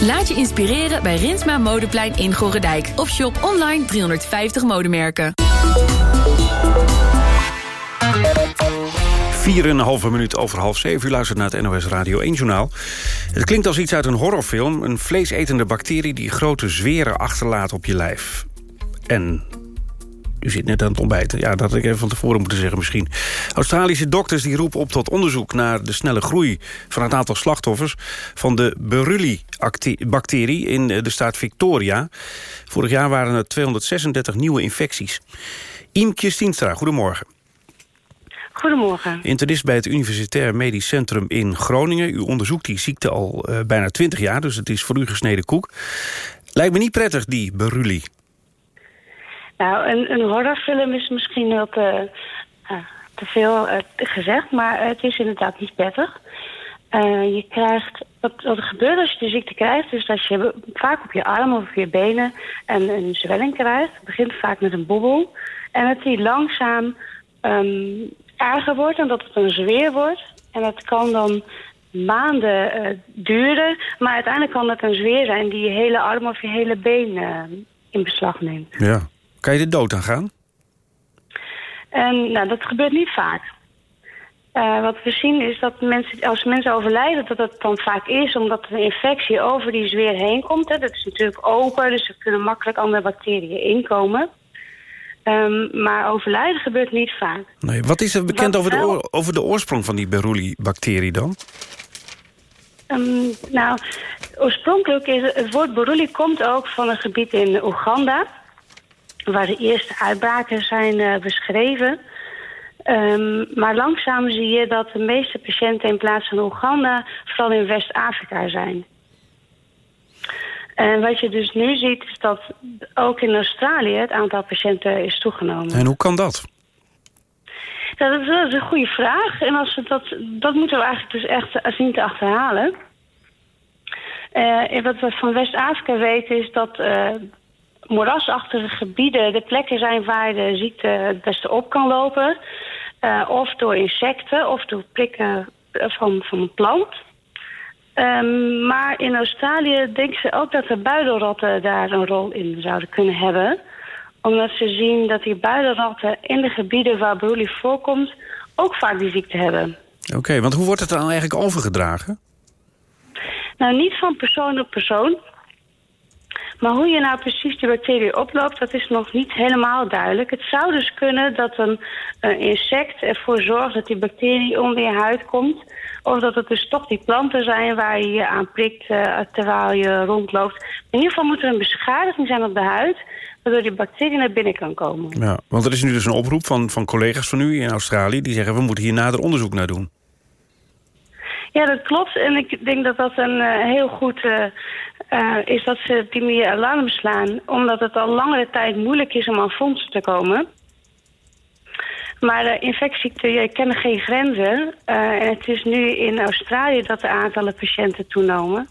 Laat je inspireren bij Rinsma Modeplein in Gorredijk. Of shop online 350 modemerken. 4,5 minuut over half zeven. U luistert naar het NOS Radio 1-journaal. Het klinkt als iets uit een horrorfilm. Een vleesetende bacterie die grote zweren achterlaat op je lijf. En u zit net aan het ontbijten. Ja, dat had ik even van tevoren moeten zeggen misschien. Australische dokters die roepen op tot onderzoek... naar de snelle groei van het aantal slachtoffers... van de Berulli-bacterie in de staat Victoria. Vorig jaar waren er 236 nieuwe infecties. Iemke Stienstra, goedemorgen. Goedemorgen. Internist bij het Universitair Medisch Centrum in Groningen. U onderzoekt die ziekte al uh, bijna 20 jaar, dus het is voor u gesneden koek. Lijkt me niet prettig, die berulie. Nou, een, een horrorfilm is misschien wat uh, te veel uh, gezegd, maar het is inderdaad niet prettig. je krijgt, wat, wat er gebeurt als je de ziekte krijgt, is dat je vaak op je armen of op je benen een, een zwelling krijgt. Het begint vaak met een bobbel. En dat die langzaam um, erger wordt en dat het een zweer wordt. En dat kan dan maanden uh, duren. Maar uiteindelijk kan het een zweer zijn die je hele arm of je hele been uh, in beslag neemt. Ja. Kan je de dood aan gaan? En, nou, dat gebeurt niet vaak. Uh, wat we zien is dat mensen, als mensen overlijden, dat dat dan vaak is omdat een infectie over die zweer heen komt. Hè. Dat is natuurlijk open, dus er kunnen makkelijk andere bacteriën inkomen. Um, maar overlijden gebeurt niet vaak. Nee, wat is er bekend over de, over de oorsprong van die Beruli-bacterie dan? Um, nou, oorspronkelijk is het woord Beruli komt ook van een gebied in Oeganda... waar de eerste uitbraken zijn uh, beschreven. Um, maar langzaam zie je dat de meeste patiënten in plaats van Oeganda... vooral in West-Afrika zijn. En wat je dus nu ziet is dat ook in Australië het aantal patiënten is toegenomen. En hoe kan dat? Ja, dat, is, dat is een goede vraag. En als we dat, dat moeten we eigenlijk dus echt zien te achterhalen. Uh, wat we van West-Afrika weten is dat uh, moerasachtige gebieden de plekken zijn waar de ziekte het beste op kan lopen. Uh, of door insecten of door prikken van, van een plant. Um, maar in Australië denken ze ook dat de buidelratten daar een rol in zouden kunnen hebben. Omdat ze zien dat die buidelratten in de gebieden waar broelie voorkomt... ook vaak die ziekte hebben. Oké, okay, want hoe wordt het dan eigenlijk overgedragen? Nou, niet van persoon op persoon. Maar hoe je nou precies die bacterie oploopt, dat is nog niet helemaal duidelijk. Het zou dus kunnen dat een, een insect ervoor zorgt dat die bacterie onder je huid komt... Of dat het dus toch die planten zijn waar je je aan prikt uh, terwijl je rondloopt. In ieder geval moet er een beschadiging zijn op de huid... waardoor die bacterie naar binnen kan komen. Ja, want er is nu dus een oproep van, van collega's van u in Australië... die zeggen we moeten hier nader onderzoek naar doen. Ja, dat klopt. En ik denk dat dat een uh, heel goed uh, uh, is dat ze die meer alarm slaan. Omdat het al langere tijd moeilijk is om aan fondsen te komen. Maar de infectieziekten kennen geen grenzen. Uh, en het is nu in Australië dat de aantallen patiënten toenomen.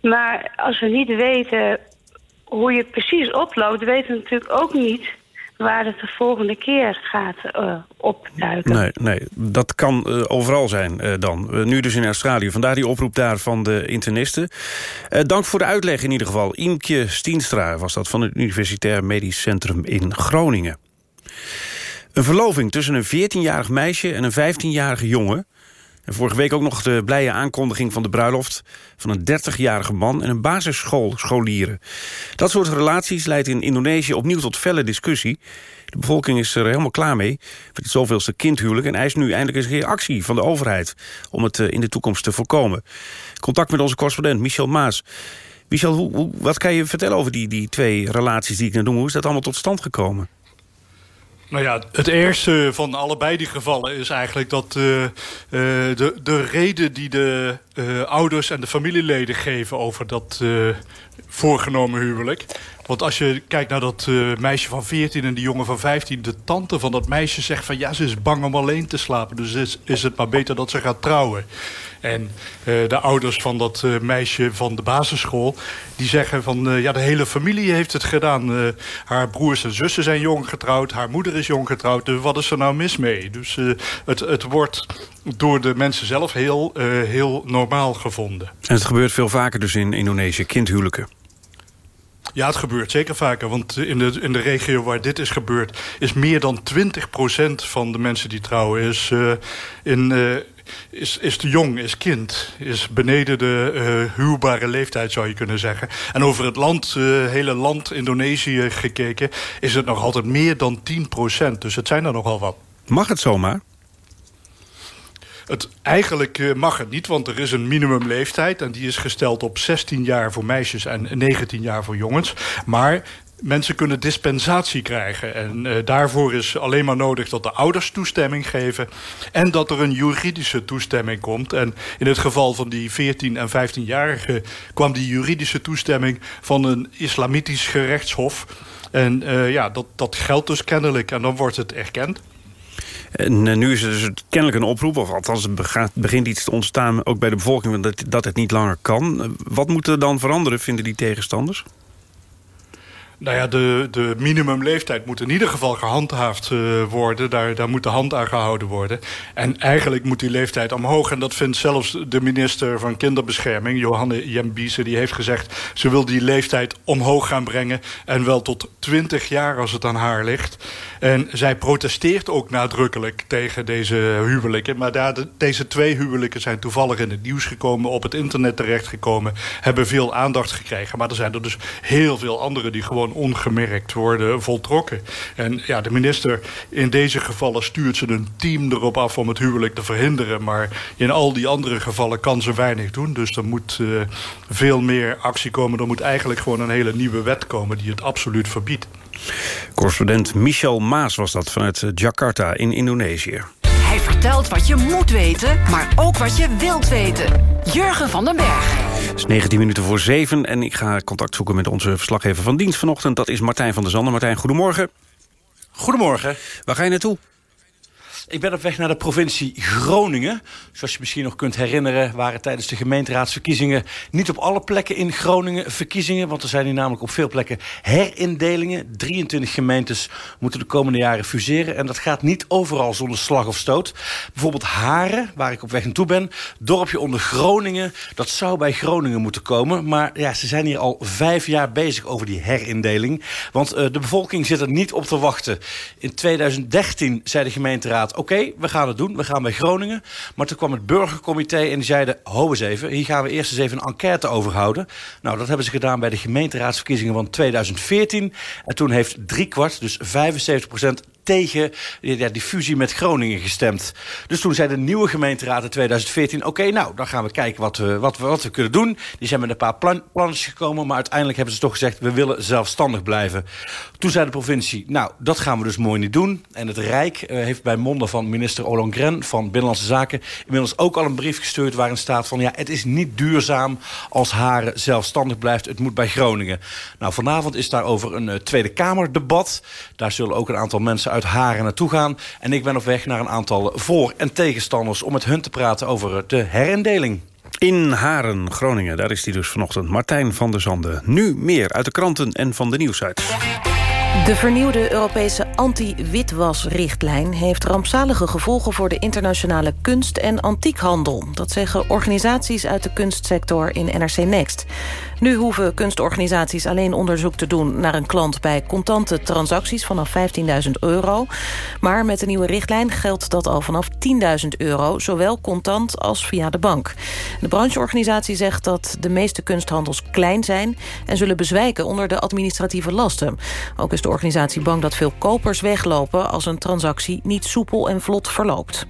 Maar als we niet weten hoe je precies oploopt... weten we natuurlijk ook niet waar het de volgende keer gaat uh, opduiken. Nee, nee, dat kan uh, overal zijn uh, dan. nu dus in Australië. Vandaar die oproep daar van de internisten. dank voor de uitleg in ieder geval. Imke Stienstra was dat van het Universitair Medisch Centrum in Groningen. Een verloving tussen een 14-jarig meisje en een 15-jarige jongen. En vorige week ook nog de blije aankondiging van de bruiloft... van een 30-jarige man en een basisschoolscholieren. Dat soort relaties leidt in Indonesië opnieuw tot felle discussie. De bevolking is er helemaal klaar mee voor het zoveelste kindhuwelijk... en eist nu eindelijk eens reactie van de overheid... om het eh, in de toekomst te voorkomen. Contact met onze correspondent Michel Maas. Michel, wat kan je vertellen over die, die twee relaties die ik net noem? Hoe is dat allemaal tot stand gekomen? Nou ja, het eerste van allebei die gevallen is eigenlijk dat uh, uh, de, de reden die de uh, ouders en de familieleden geven over dat voorgenomen huwelijk. Want als je kijkt naar dat meisje van 14 en die jongen van 15... de tante van dat meisje zegt van ja, ze is bang om alleen te slapen. Dus is, is het maar beter dat ze gaat trouwen. En uh, de ouders van dat uh, meisje van de basisschool... die zeggen van, uh, ja, de hele familie heeft het gedaan. haar broers en zussen zijn jong getrouwd. Haar moeder is jong getrouwd. Dus wat is er nou mis mee? Dus het, het wordt door de mensen zelf heel, heel normaal gevonden. En het gebeurt veel vaker dus in Indonesië, kindhuwelijken. Ja, het gebeurt zeker vaker. Want in de, in de regio waar dit is gebeurd... is meer dan 20% van de mensen die trouwen... is uh, in, uh, is, is te jong, is kind. Is beneden de uh, huwbare leeftijd, zou je kunnen zeggen. En over het land, uh, hele land Indonesië gekeken... is het nog altijd meer dan 10 procent. Dus het zijn er nogal wat. Mag het zomaar? Het, eigenlijk uh, mag het niet, want er is een minimumleeftijd... en die is gesteld op 16 jaar voor meisjes en 19 jaar voor jongens. Maar mensen kunnen dispensatie krijgen. En uh, daarvoor is alleen maar nodig dat de ouders toestemming geven... en dat er een juridische toestemming komt. En in het geval van die 14- en 15-jarigen... kwam die juridische toestemming van een islamitisch gerechtshof... En uh, ja, dat, dat geldt dus kennelijk en dan wordt het erkend. En uh, nu is er dus kennelijk een oproep, of althans begint iets te ontstaan... ook bij de bevolking dat, dat het niet langer kan. Wat moet er dan veranderen, vinden die tegenstanders? Nou ja, de, de minimumleeftijd moet in ieder geval gehandhaafd uh, worden. Daar, daar moet de hand aan gehouden worden. En eigenlijk moet die leeftijd omhoog. En dat vindt zelfs de minister van Kinderbescherming, Johanne Jembiese... die heeft gezegd, ze wil die leeftijd omhoog gaan brengen. En wel tot 20 jaar als het aan haar ligt. En zij protesteert ook nadrukkelijk tegen deze huwelijken. Maar daar, de, deze twee huwelijken zijn toevallig in het nieuws gekomen... op het internet terechtgekomen, hebben veel aandacht gekregen. Maar er zijn er dus heel veel anderen die gewoon ongemerkt worden voltrokken. En ja, de minister in deze gevallen stuurt ze een team erop af om het huwelijk te verhinderen. Maar in al die andere gevallen kan ze weinig doen. Dus er moet uh, veel meer actie komen. Er moet eigenlijk gewoon een hele nieuwe wet komen die het absoluut verbiedt. Correspondent Michel Maas was dat vanuit Jakarta in Indonesië. Hij vertelt wat je moet weten, maar ook wat je wilt weten. Jurgen van den Berg. Het is 19 minuten voor 7 en ik ga contact zoeken met onze verslaggever van dienst vanochtend. Dat is Martijn van der Zanden. Martijn, goedemorgen. Goedemorgen. Waar ga je naartoe? Ik ben op weg naar de provincie Groningen. Zoals je misschien nog kunt herinneren... waren tijdens de gemeenteraadsverkiezingen... niet op alle plekken in Groningen verkiezingen. Want er zijn hier namelijk op veel plekken herindelingen. 23 gemeentes moeten de komende jaren fuseren. En dat gaat niet overal zonder slag of stoot. Bijvoorbeeld Haren, waar ik op weg naartoe ben. Dorpje onder Groningen. Dat zou bij Groningen moeten komen. Maar ja, ze zijn hier al vijf jaar bezig over die herindeling. Want uh, de bevolking zit er niet op te wachten. In 2013 zei de gemeenteraad okay, we gaan het doen. We gaan bij Groningen. Maar toen kwam het burgercomité en die zeiden... ho eens even, hier gaan we eerst eens even een enquête over houden. Nou, dat hebben ze gedaan bij de gemeenteraadsverkiezingen van 2014. En toen heeft driekwart, dus 75 procent tegen ja, die fusie met Groningen gestemd. Dus toen zei de nieuwe gemeenteraad in 2014... oké, nou, dan gaan we kijken wat we, wat, we, wat we kunnen doen. Die zijn met een paar plan, plannetjes gekomen... maar uiteindelijk hebben ze toch gezegd... we willen zelfstandig blijven. Toen zei de provincie, nou, dat gaan we dus mooi niet doen. En het Rijk uh, heeft bij monden van minister Ollongren... van Binnenlandse Zaken inmiddels ook al een brief gestuurd... waarin staat van, ja, het is niet duurzaam als Haren zelfstandig blijft. Het moet bij Groningen. Nou, vanavond is daarover een uh, Tweede Kamerdebat. Daar zullen ook een aantal mensen uit Haren naartoe gaan. En ik ben op weg naar een aantal voor- en tegenstanders... om met hun te praten over de herindeling. In Haren, Groningen, daar is hij dus vanochtend. Martijn van der Zanden. Nu meer uit de kranten en van de nieuwsite. De vernieuwde Europese anti-witwasrichtlijn heeft rampzalige gevolgen voor de internationale kunst- en antiekhandel. Dat zeggen organisaties uit de kunstsector in NRC Next. Nu hoeven kunstorganisaties alleen onderzoek te doen naar een klant bij contante transacties vanaf 15.000 euro. Maar met de nieuwe richtlijn geldt dat al vanaf 10.000 euro, zowel contant als via de bank. De brancheorganisatie zegt dat de meeste kunsthandels klein zijn en zullen bezwijken onder de administratieve lasten. Ook is de organisatie bang dat veel kopers weglopen als een transactie niet soepel en vlot verloopt.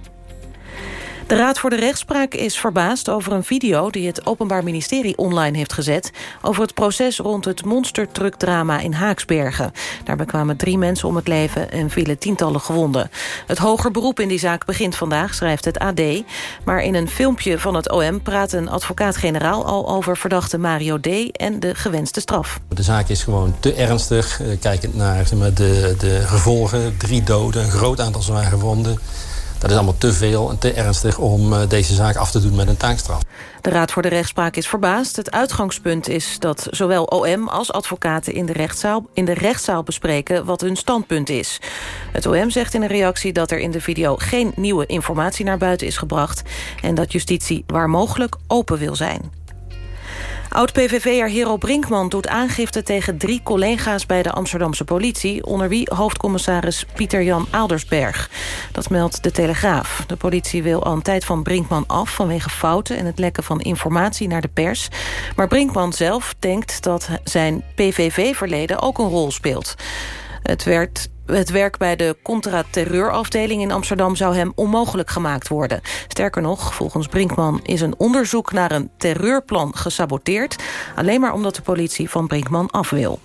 De Raad voor de Rechtspraak is verbaasd over een video... die het Openbaar Ministerie online heeft gezet... over het proces rond het monstertruckdrama in Haaksbergen. Daarbij kwamen drie mensen om het leven en vielen tientallen gewonden. Het hoger beroep in die zaak begint vandaag, schrijft het AD. Maar in een filmpje van het OM praat een advocaat-generaal... al over verdachte Mario D. en de gewenste straf. De zaak is gewoon te ernstig, kijkend naar de, de gevolgen. Drie doden, een groot aantal zwaar gewonden... Dat is allemaal te veel en te ernstig om deze zaak af te doen met een taakstraf. De Raad voor de Rechtspraak is verbaasd. Het uitgangspunt is dat zowel OM als advocaten in de rechtszaal, in de rechtszaal bespreken wat hun standpunt is. Het OM zegt in een reactie dat er in de video geen nieuwe informatie naar buiten is gebracht en dat justitie waar mogelijk open wil zijn. Oud-PVV'er Hero Brinkman doet aangifte tegen drie collega's bij de Amsterdamse politie... onder wie hoofdcommissaris Pieter-Jan Aldersberg. Dat meldt De Telegraaf. De politie wil al een tijd van Brinkman af vanwege fouten... en het lekken van informatie naar de pers. Maar Brinkman zelf denkt dat zijn PVV-verleden ook een rol speelt. Het werd het werk bij de contra-terreurafdeling in Amsterdam zou hem onmogelijk gemaakt worden. Sterker nog, volgens Brinkman is een onderzoek naar een terreurplan gesaboteerd... alleen maar omdat de politie van Brinkman af wil.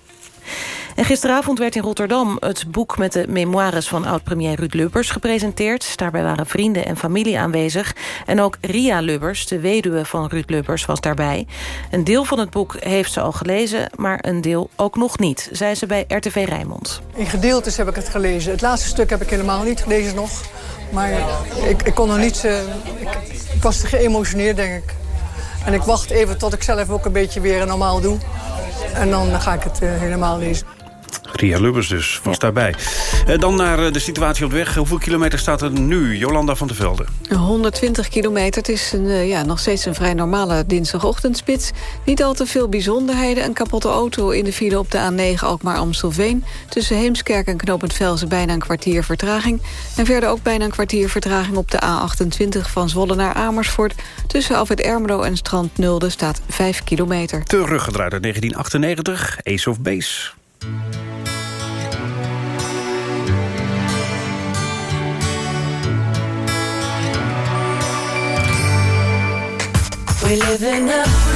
Gisteravond werd in Rotterdam het boek met de memoires van oud-premier Ruud Lubbers gepresenteerd. Daarbij waren vrienden en familie aanwezig. En ook Ria Lubbers, de weduwe van Ruud Lubbers, was daarbij. Een deel van het boek heeft ze al gelezen, maar een deel ook nog niet, zei ze bij RTV Rijnmond. In gedeeltes heb ik het gelezen. Het laatste stuk heb ik helemaal niet gelezen nog. Maar ik, ik kon er niet... eh, ik, ik was te geëmotioneerd, denk ik. En ik wacht even tot ik zelf ook een beetje weer normaal doe. En dan ga ik het eh, helemaal lezen. Ria Lubbers dus, was daarbij. Eh, dan naar eh, de situatie op weg. Hoeveel kilometer staat er nu? Jolanda van der Velde. 120 kilometer. Het is een, eh, ja, nog steeds een vrij normale dinsdagochtendspits. Niet al te veel bijzonderheden. Een kapotte auto in de file op de A9 Alkmaar-Amstelveen. Tussen Heemskerk en Knopend Velzen bijna een kwartier vertraging. En verder ook bijna een kwartier vertraging op de A28 van Zwolle naar Amersfoort. Tussen Alfred Ermelo en Strand Nulde staat 5 kilometer. Teruggedraaid uit 1998, Ace of Base. We live in a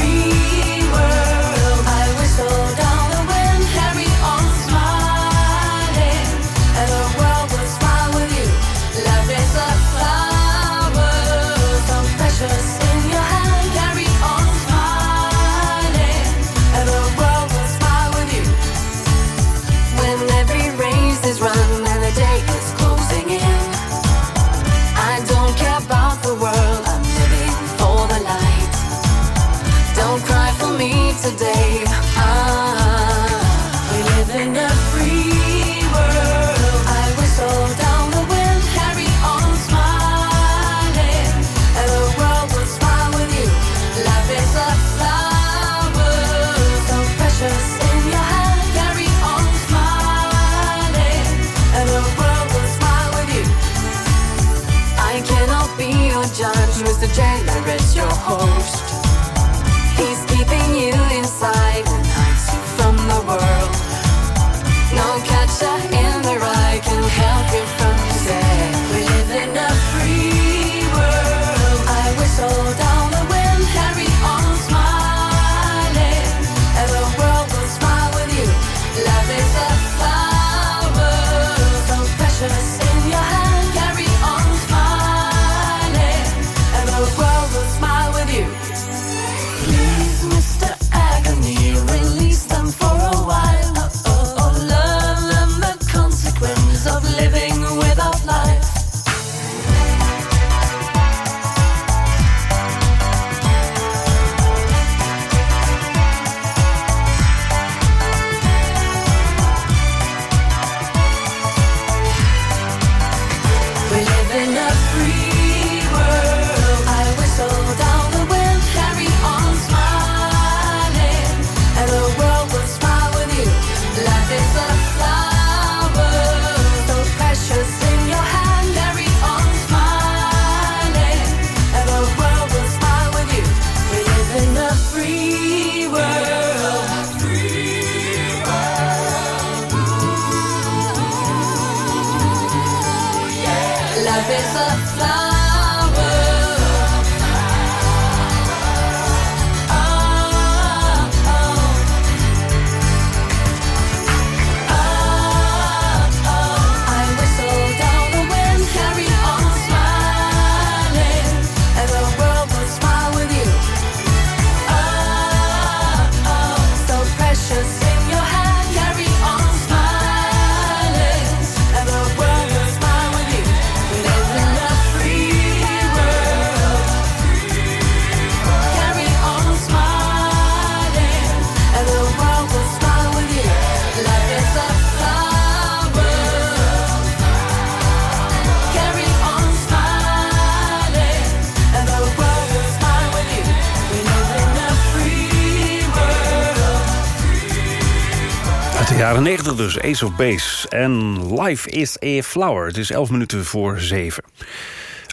jaren 90 dus, Ace of Base. En Life is a Flower. Het is 11 minuten voor 7.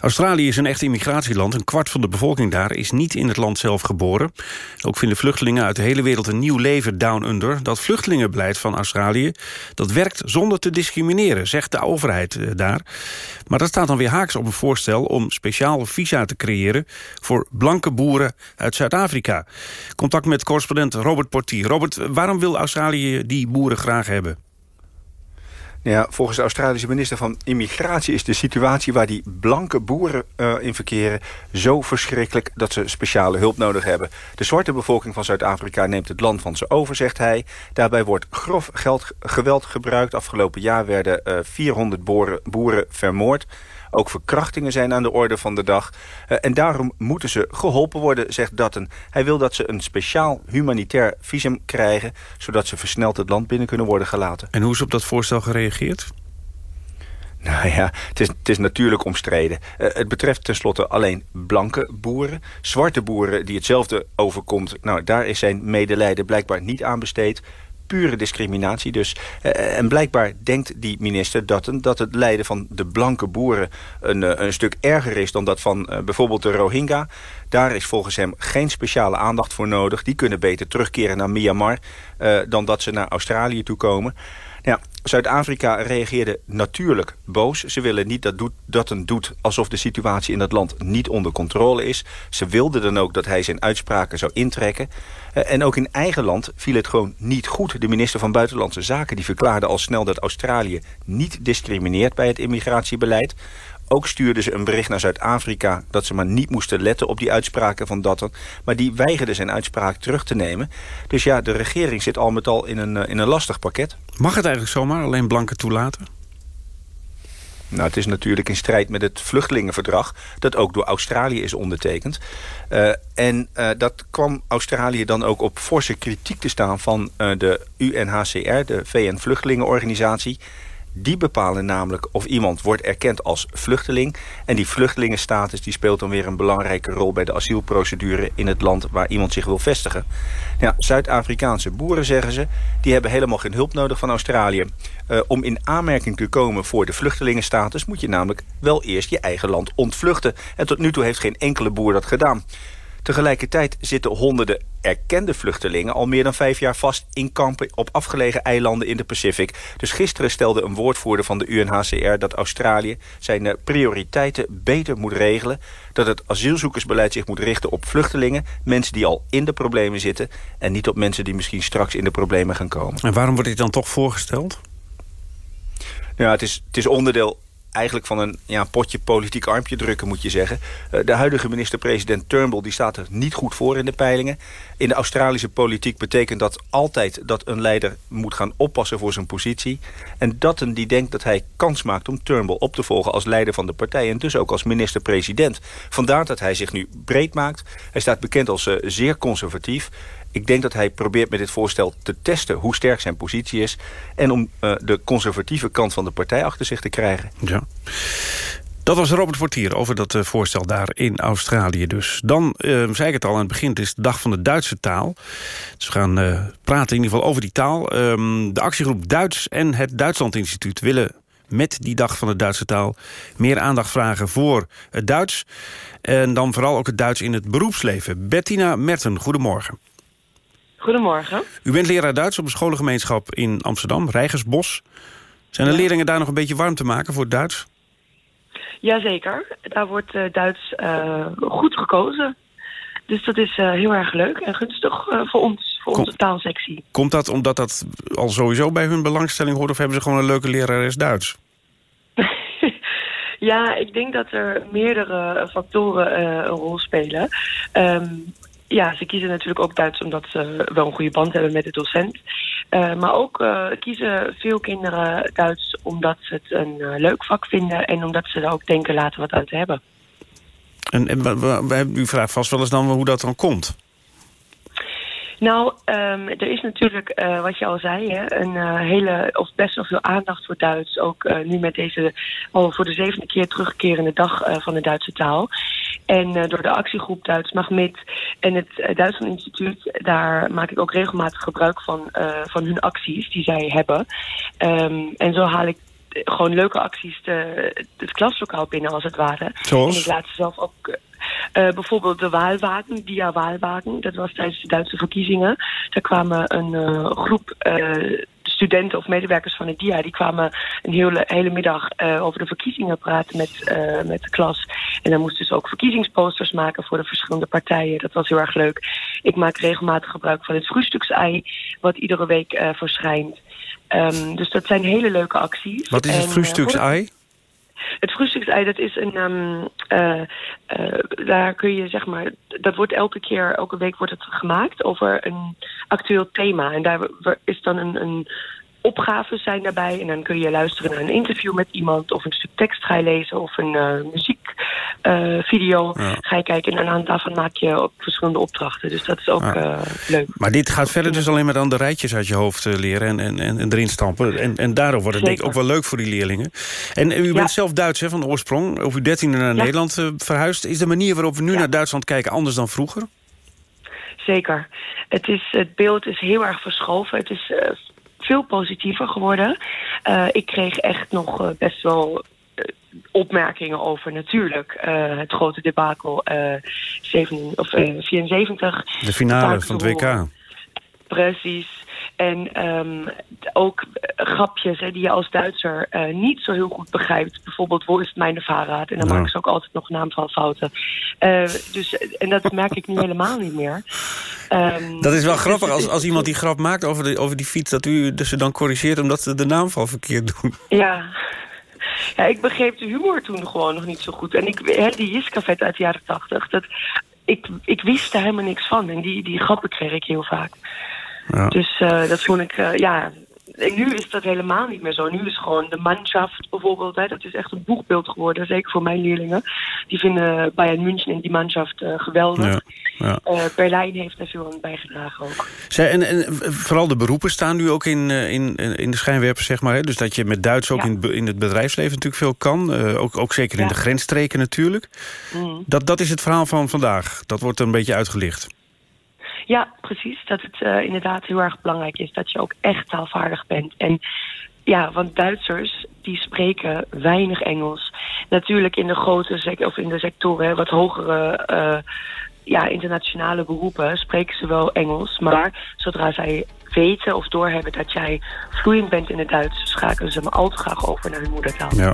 Australië is een echt immigratieland. Een kwart van de bevolking daar is niet in het land zelf geboren. Ook vinden vluchtelingen uit de hele wereld een nieuw leven down under. Dat vluchtelingenbeleid van Australië dat werkt zonder te discrimineren, zegt de overheid eh, daar. Maar dat staat dan weer haaks op een voorstel om speciaal visa te creëren voor blanke boeren uit Zuid-Afrika. Contact met correspondent Robert Portier. Robert, waarom wil Australië die boeren graag hebben? Ja, volgens de Australische minister van Immigratie is de situatie waar die blanke boeren uh, in verkeren zo verschrikkelijk dat ze speciale hulp nodig hebben. De zwarte bevolking van Zuid-Afrika neemt het land van ze over, zegt hij. Daarbij wordt grof geld, geweld gebruikt. Afgelopen jaar werden uh, 400 boeren, boeren vermoord. Ook verkrachtingen zijn aan de orde van de dag. Uh, en daarom moeten ze geholpen worden, zegt Dutton. Hij wil dat ze een speciaal humanitair visum krijgen... zodat ze versneld het land binnen kunnen worden gelaten. En hoe is op dat voorstel gereageerd? Nou ja, het is, het is natuurlijk omstreden. Uh, het betreft tenslotte alleen blanke boeren. Zwarte boeren die hetzelfde overkomt... nou, daar is zijn medelijden blijkbaar niet aan besteed pure discriminatie dus. Uh, en blijkbaar denkt die minister dat, het lijden van de blanke boeren een, uh, een stuk erger is dan dat van bijvoorbeeld de Rohingya. Daar is volgens hem geen speciale aandacht voor nodig. Die kunnen beter terugkeren naar Myanmar dan dat ze naar Australië toe komen. Ja, Zuid-Afrika reageerde natuurlijk boos. Ze willen niet dat een doet alsof de situatie in dat land niet onder controle is. Ze wilden dan ook dat hij zijn uitspraken zou intrekken. Uh, en ook in eigen land viel het gewoon niet goed. De minister van Buitenlandse Zaken die verklaarde al snel dat Australië niet discrimineert bij het immigratiebeleid. Ook stuurden ze een bericht naar Zuid-Afrika... dat ze maar niet moesten letten op die uitspraken van Datten. Maar die weigerde zijn uitspraak terug te nemen. Dus ja, de regering zit al met al in een, in een lastig pakket. Mag het eigenlijk zomaar alleen blanken toelaten? Nou, het is natuurlijk in strijd met het vluchtelingenverdrag... dat ook door Australië is ondertekend. Uh, en uh, dat kwam Australië dan ook op forse kritiek te staan... van uh, de UNHCR, de VN-vluchtelingenorganisatie... Die bepalen namelijk of iemand wordt erkend als vluchteling. En die vluchtelingenstatus die speelt dan weer een belangrijke rol... bij de asielprocedure in het land waar iemand zich wil vestigen. Ja, Zuid-Afrikaanse boeren, zeggen ze... die hebben helemaal geen hulp nodig van Australië. Uh, om in aanmerking te komen voor de vluchtelingenstatus... moet je namelijk wel eerst je eigen land ontvluchten. En tot nu toe heeft geen enkele boer dat gedaan. Tegelijkertijd zitten honderden erkende vluchtelingen al meer dan vijf jaar vast in kampen op afgelegen eilanden in de Pacific. Dus gisteren stelde een woordvoerder van de UNHCR dat Australië zijn prioriteiten beter moet regelen. Dat het asielzoekersbeleid zich moet richten op vluchtelingen, mensen die al in de problemen zitten en niet op mensen die misschien straks in de problemen gaan komen. En waarom wordt dit dan toch voorgesteld? Ja, het is, het is onderdeel eigenlijk van een ja, potje politiek armpje drukken, moet je zeggen. Uh, de huidige minister-president Turnbull die staat er niet goed voor in de peilingen. In de Australische politiek betekent dat altijd dat een leider moet gaan oppassen voor zijn positie. En Dutton die denkt dat hij kans maakt om Turnbull op te volgen als leider van de partij... en dus ook als minister-president. Vandaar dat hij zich nu breed maakt. Hij staat bekend als uh, zeer conservatief. Ik denk dat hij probeert met dit voorstel te testen hoe sterk zijn positie is... en om uh, de conservatieve kant van de partij achter zich te krijgen. Ja. Dat was Robert Fortier over dat uh, voorstel daar in Australië dus. Dan, uh, zei ik het al aan het begin, het is de dag van de Duitse taal. Dus we gaan uh, praten in ieder geval over die taal. Um, de actiegroep Duits en het Duitsland Instituut willen met die dag van de Duitse taal... meer aandacht vragen voor het Duits. En dan vooral ook het Duits in het beroepsleven. Bettina Merten, goedemorgen. Goedemorgen. U bent leraar Duits op een scholengemeenschap in Amsterdam, Rijgersbos. Zijn de ja. leerlingen daar nog een beetje warm te maken voor het Duits? Jazeker, daar wordt uh, Duits uh, goed gekozen. Dus dat is uh, heel erg leuk en gunstig voor ons, voor Kom, onze taalsectie. Komt dat omdat dat al sowieso bij hun belangstelling hoort... of hebben ze gewoon een leuke lerares Duits? [LAUGHS] ja, ik denk dat er meerdere factoren een rol spelen. Um, ja, ze kiezen natuurlijk ook Duits omdat ze wel een goede band hebben met de docent. Uh, maar ook uh, kiezen veel kinderen Duits omdat ze het een uh, leuk vak vinden... en omdat ze er ook denken later wat aan te hebben. En, en u vraagt vast wel eens dan hoe dat dan komt. Nou, um, er is natuurlijk, uh, wat je al zei, hè, een uh, hele, of best wel veel aandacht voor Duits. Ook uh, nu met deze al voor de zevende keer terugkerende dag van de Duitse taal. En door de actiegroep Duits Magmit en het Duitsland Instituut, daar maak ik ook regelmatig gebruik van, van hun acties die zij hebben. Um, en zo haal ik gewoon leuke acties de, het klaslokaal binnen, als het ware. Zoals? En ik laat ze zelf ook... eh, bijvoorbeeld de Waalwagen, Dia Waalwagen. Dat was tijdens de Duitse verkiezingen. Daar kwamen een eh, groep eh, studenten of medewerkers van het DIA... die kwamen een hele, hele middag over de verkiezingen praten met, met de klas. En dan moesten ze ook verkiezingsposters maken voor de verschillende partijen. Dat was heel erg leuk. Ik maak regelmatig gebruik van het vroegstuksei... wat iedere week verschijnt. Ehm, dus dat zijn hele leuke acties. Wat is het vroegstuksei? Het vroegstuksei, dat is een... ehm, eh, eh, daar kun je, zeg maar... Dat wordt elke keer, elke week wordt het gemaakt over een actueel thema. En daar is dan een... een opgaves zijn daarbij. En dan kun je luisteren naar een interview met iemand... of een stuk tekst ga je lezen of een eh, muziekvideo Ja. ga je kijken. En aan de hand daarvan maak je ook verschillende opdrachten. Dus dat is ook eh, leuk. Maar dit gaat verder dus alleen maar dan de rijtjes uit je hoofd eh, leren en, en, en, en erin stampen. En, en daardoor wordt het denk ik ook wel leuk voor die leerlingen. En u bent Ja. zelf Duits hè, van oorsprong. Over uw dertiende naar Ja. Nederland eh, verhuisd. Is de manier waarop we nu naar Duitsland kijken anders dan vroeger? Zeker. Het, is, het beeld is heel erg verschoven. Het is eh, veel positiever geworden. Eh, ik kreeg echt nog eh, best wel eh, opmerkingen over natuurlijk het grote debakel 7, of, eh, 74. De finale van het WK. Precies. En ehm, ook grapjes hè, die je als Duitser eh, niet zo heel goed begrijpt. Bijvoorbeeld, wo is mijn vaarraad? En dan Ja. maken ze ook altijd nog naamvalfouten. Eh dus, en dat merk ik nu helemaal niet meer. Ehm, Dat is wel dus grappig als, als iemand die grap maakt over, de, over die fiets... dat u dus ze dan corrigeert omdat ze de naamval verkeerd doen. Ja. ja, ik begreep de humor toen gewoon nog niet zo goed. En ik, hè, die Jiskavet uit de jaren tachtig, ik, ik wist daar helemaal niks van. En die, die grappen kreeg ik heel vaak. Ja. Dus eh, dat vond ik, eh, ja... En nu is dat helemaal niet meer zo. Nu is gewoon de Mannschaft bijvoorbeeld, hè, dat is echt een boegbeeld geworden. Zeker voor mijn leerlingen. Die vinden Bayern München en die Mannschaft eh, geweldig. Ja, ja. Berlijn heeft daar veel aan bijgedragen ook. Zij, en, en vooral de beroepen staan nu ook in, in, in de schijnwerpers, zeg maar. Hè? Dus dat je met Duits ook Ja. in, in het bedrijfsleven natuurlijk veel kan. Ook, ook zeker in de grensstreken natuurlijk. Mm. Dat, dat is het verhaal van vandaag. Dat wordt een beetje uitgelicht. Ja, precies. Dat het eh, inderdaad heel erg belangrijk is dat je ook echt taalvaardig bent. En ja, want Duitsers die spreken weinig Engels. Natuurlijk in de grote of in de sectoren, wat hogere eh, ja, internationale beroepen, spreken ze wel Engels. Maar zodra zij weten of doorhebben dat jij vloeiend bent in het Duits, schakelen ze me al te graag over naar hun moedertaal. Ja.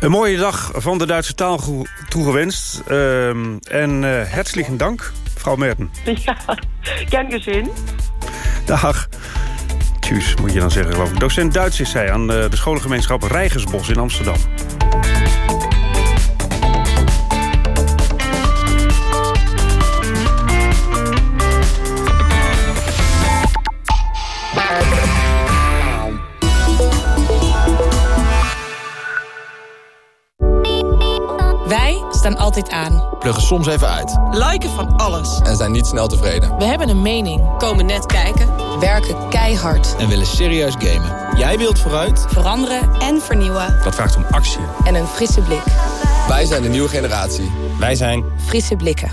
Een mooie dag van de Duitse taal toegewenst. Ehm, en eh herzlichen dank, mevrouw Merten. [LAUGHS] Ja, gern gezien. Dag. Tjus, moet je dan zeggen, geloof ik. Docent Duits is zij aan eh, de scholengemeenschap Rijgersbos in Amsterdam. Staan altijd aan. Pluggen soms even uit. Liken van alles. En zijn niet snel tevreden. We hebben een mening. Komen net kijken. Werken keihard. En willen serieus gamen. Jij wilt vooruit. Veranderen en vernieuwen. Dat vraagt om actie. En een frisse blik. Wij zijn de nieuwe generatie. Wij zijn... Frisse blikken.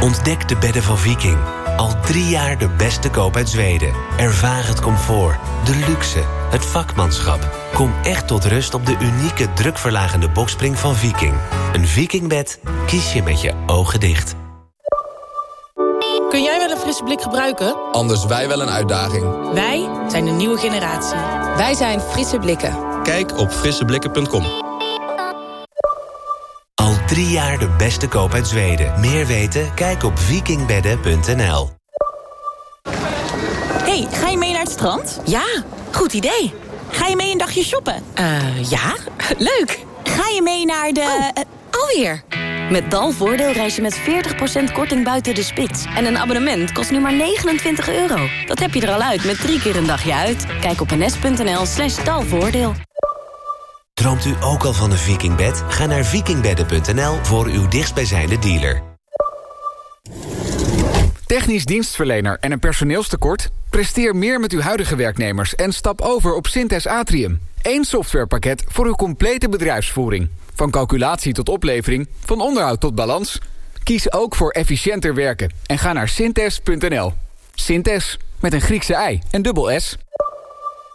Ontdek de bedden van Viking. Al drie jaar de beste koop uit Zweden. Ervaar het comfort, de luxe, het vakmanschap. Kom echt tot rust op de unieke drukverlagende bokspring van Viking. Een Vikingbed kies je met je ogen dicht. Kun jij wel een frisse blik gebruiken? Anders wij wel een uitdaging. Wij zijn de nieuwe generatie. Wij zijn frisse blikken. Kijk op frisseblikken.com. Al drie jaar de beste koop uit Zweden. Meer weten? Kijk op vikingbedden.nl. hey, ga je mee naar het strand? Ja, goed idee. Ga je mee een dagje shoppen? Eh, ja, [LAUGHS] leuk. Ga je mee naar de... eh, alweer. Met Dalvoordeel reis je met 40% korting buiten de spits. En een abonnement kost nu maar 29 euro. Dat heb je er al uit met drie keer een dagje uit. Kijk op ns.nl slash dalvoordeel. Droomt u ook al van een Vikingbed? Ga naar vikingbedden.nl voor uw dichtstbijzijnde dealer. Technisch dienstverlener en een personeelstekort? Presteer meer met uw huidige werknemers en stap over op Synthes Atrium. Eén softwarepakket voor uw complete bedrijfsvoering. Van calculatie tot oplevering, van onderhoud tot balans. Kies ook voor efficiënter werken en ga naar synthes.nl. Synthes, met een Griekse ei en dubbel S.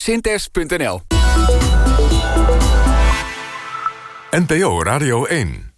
Synthes.nl NPO Radio 1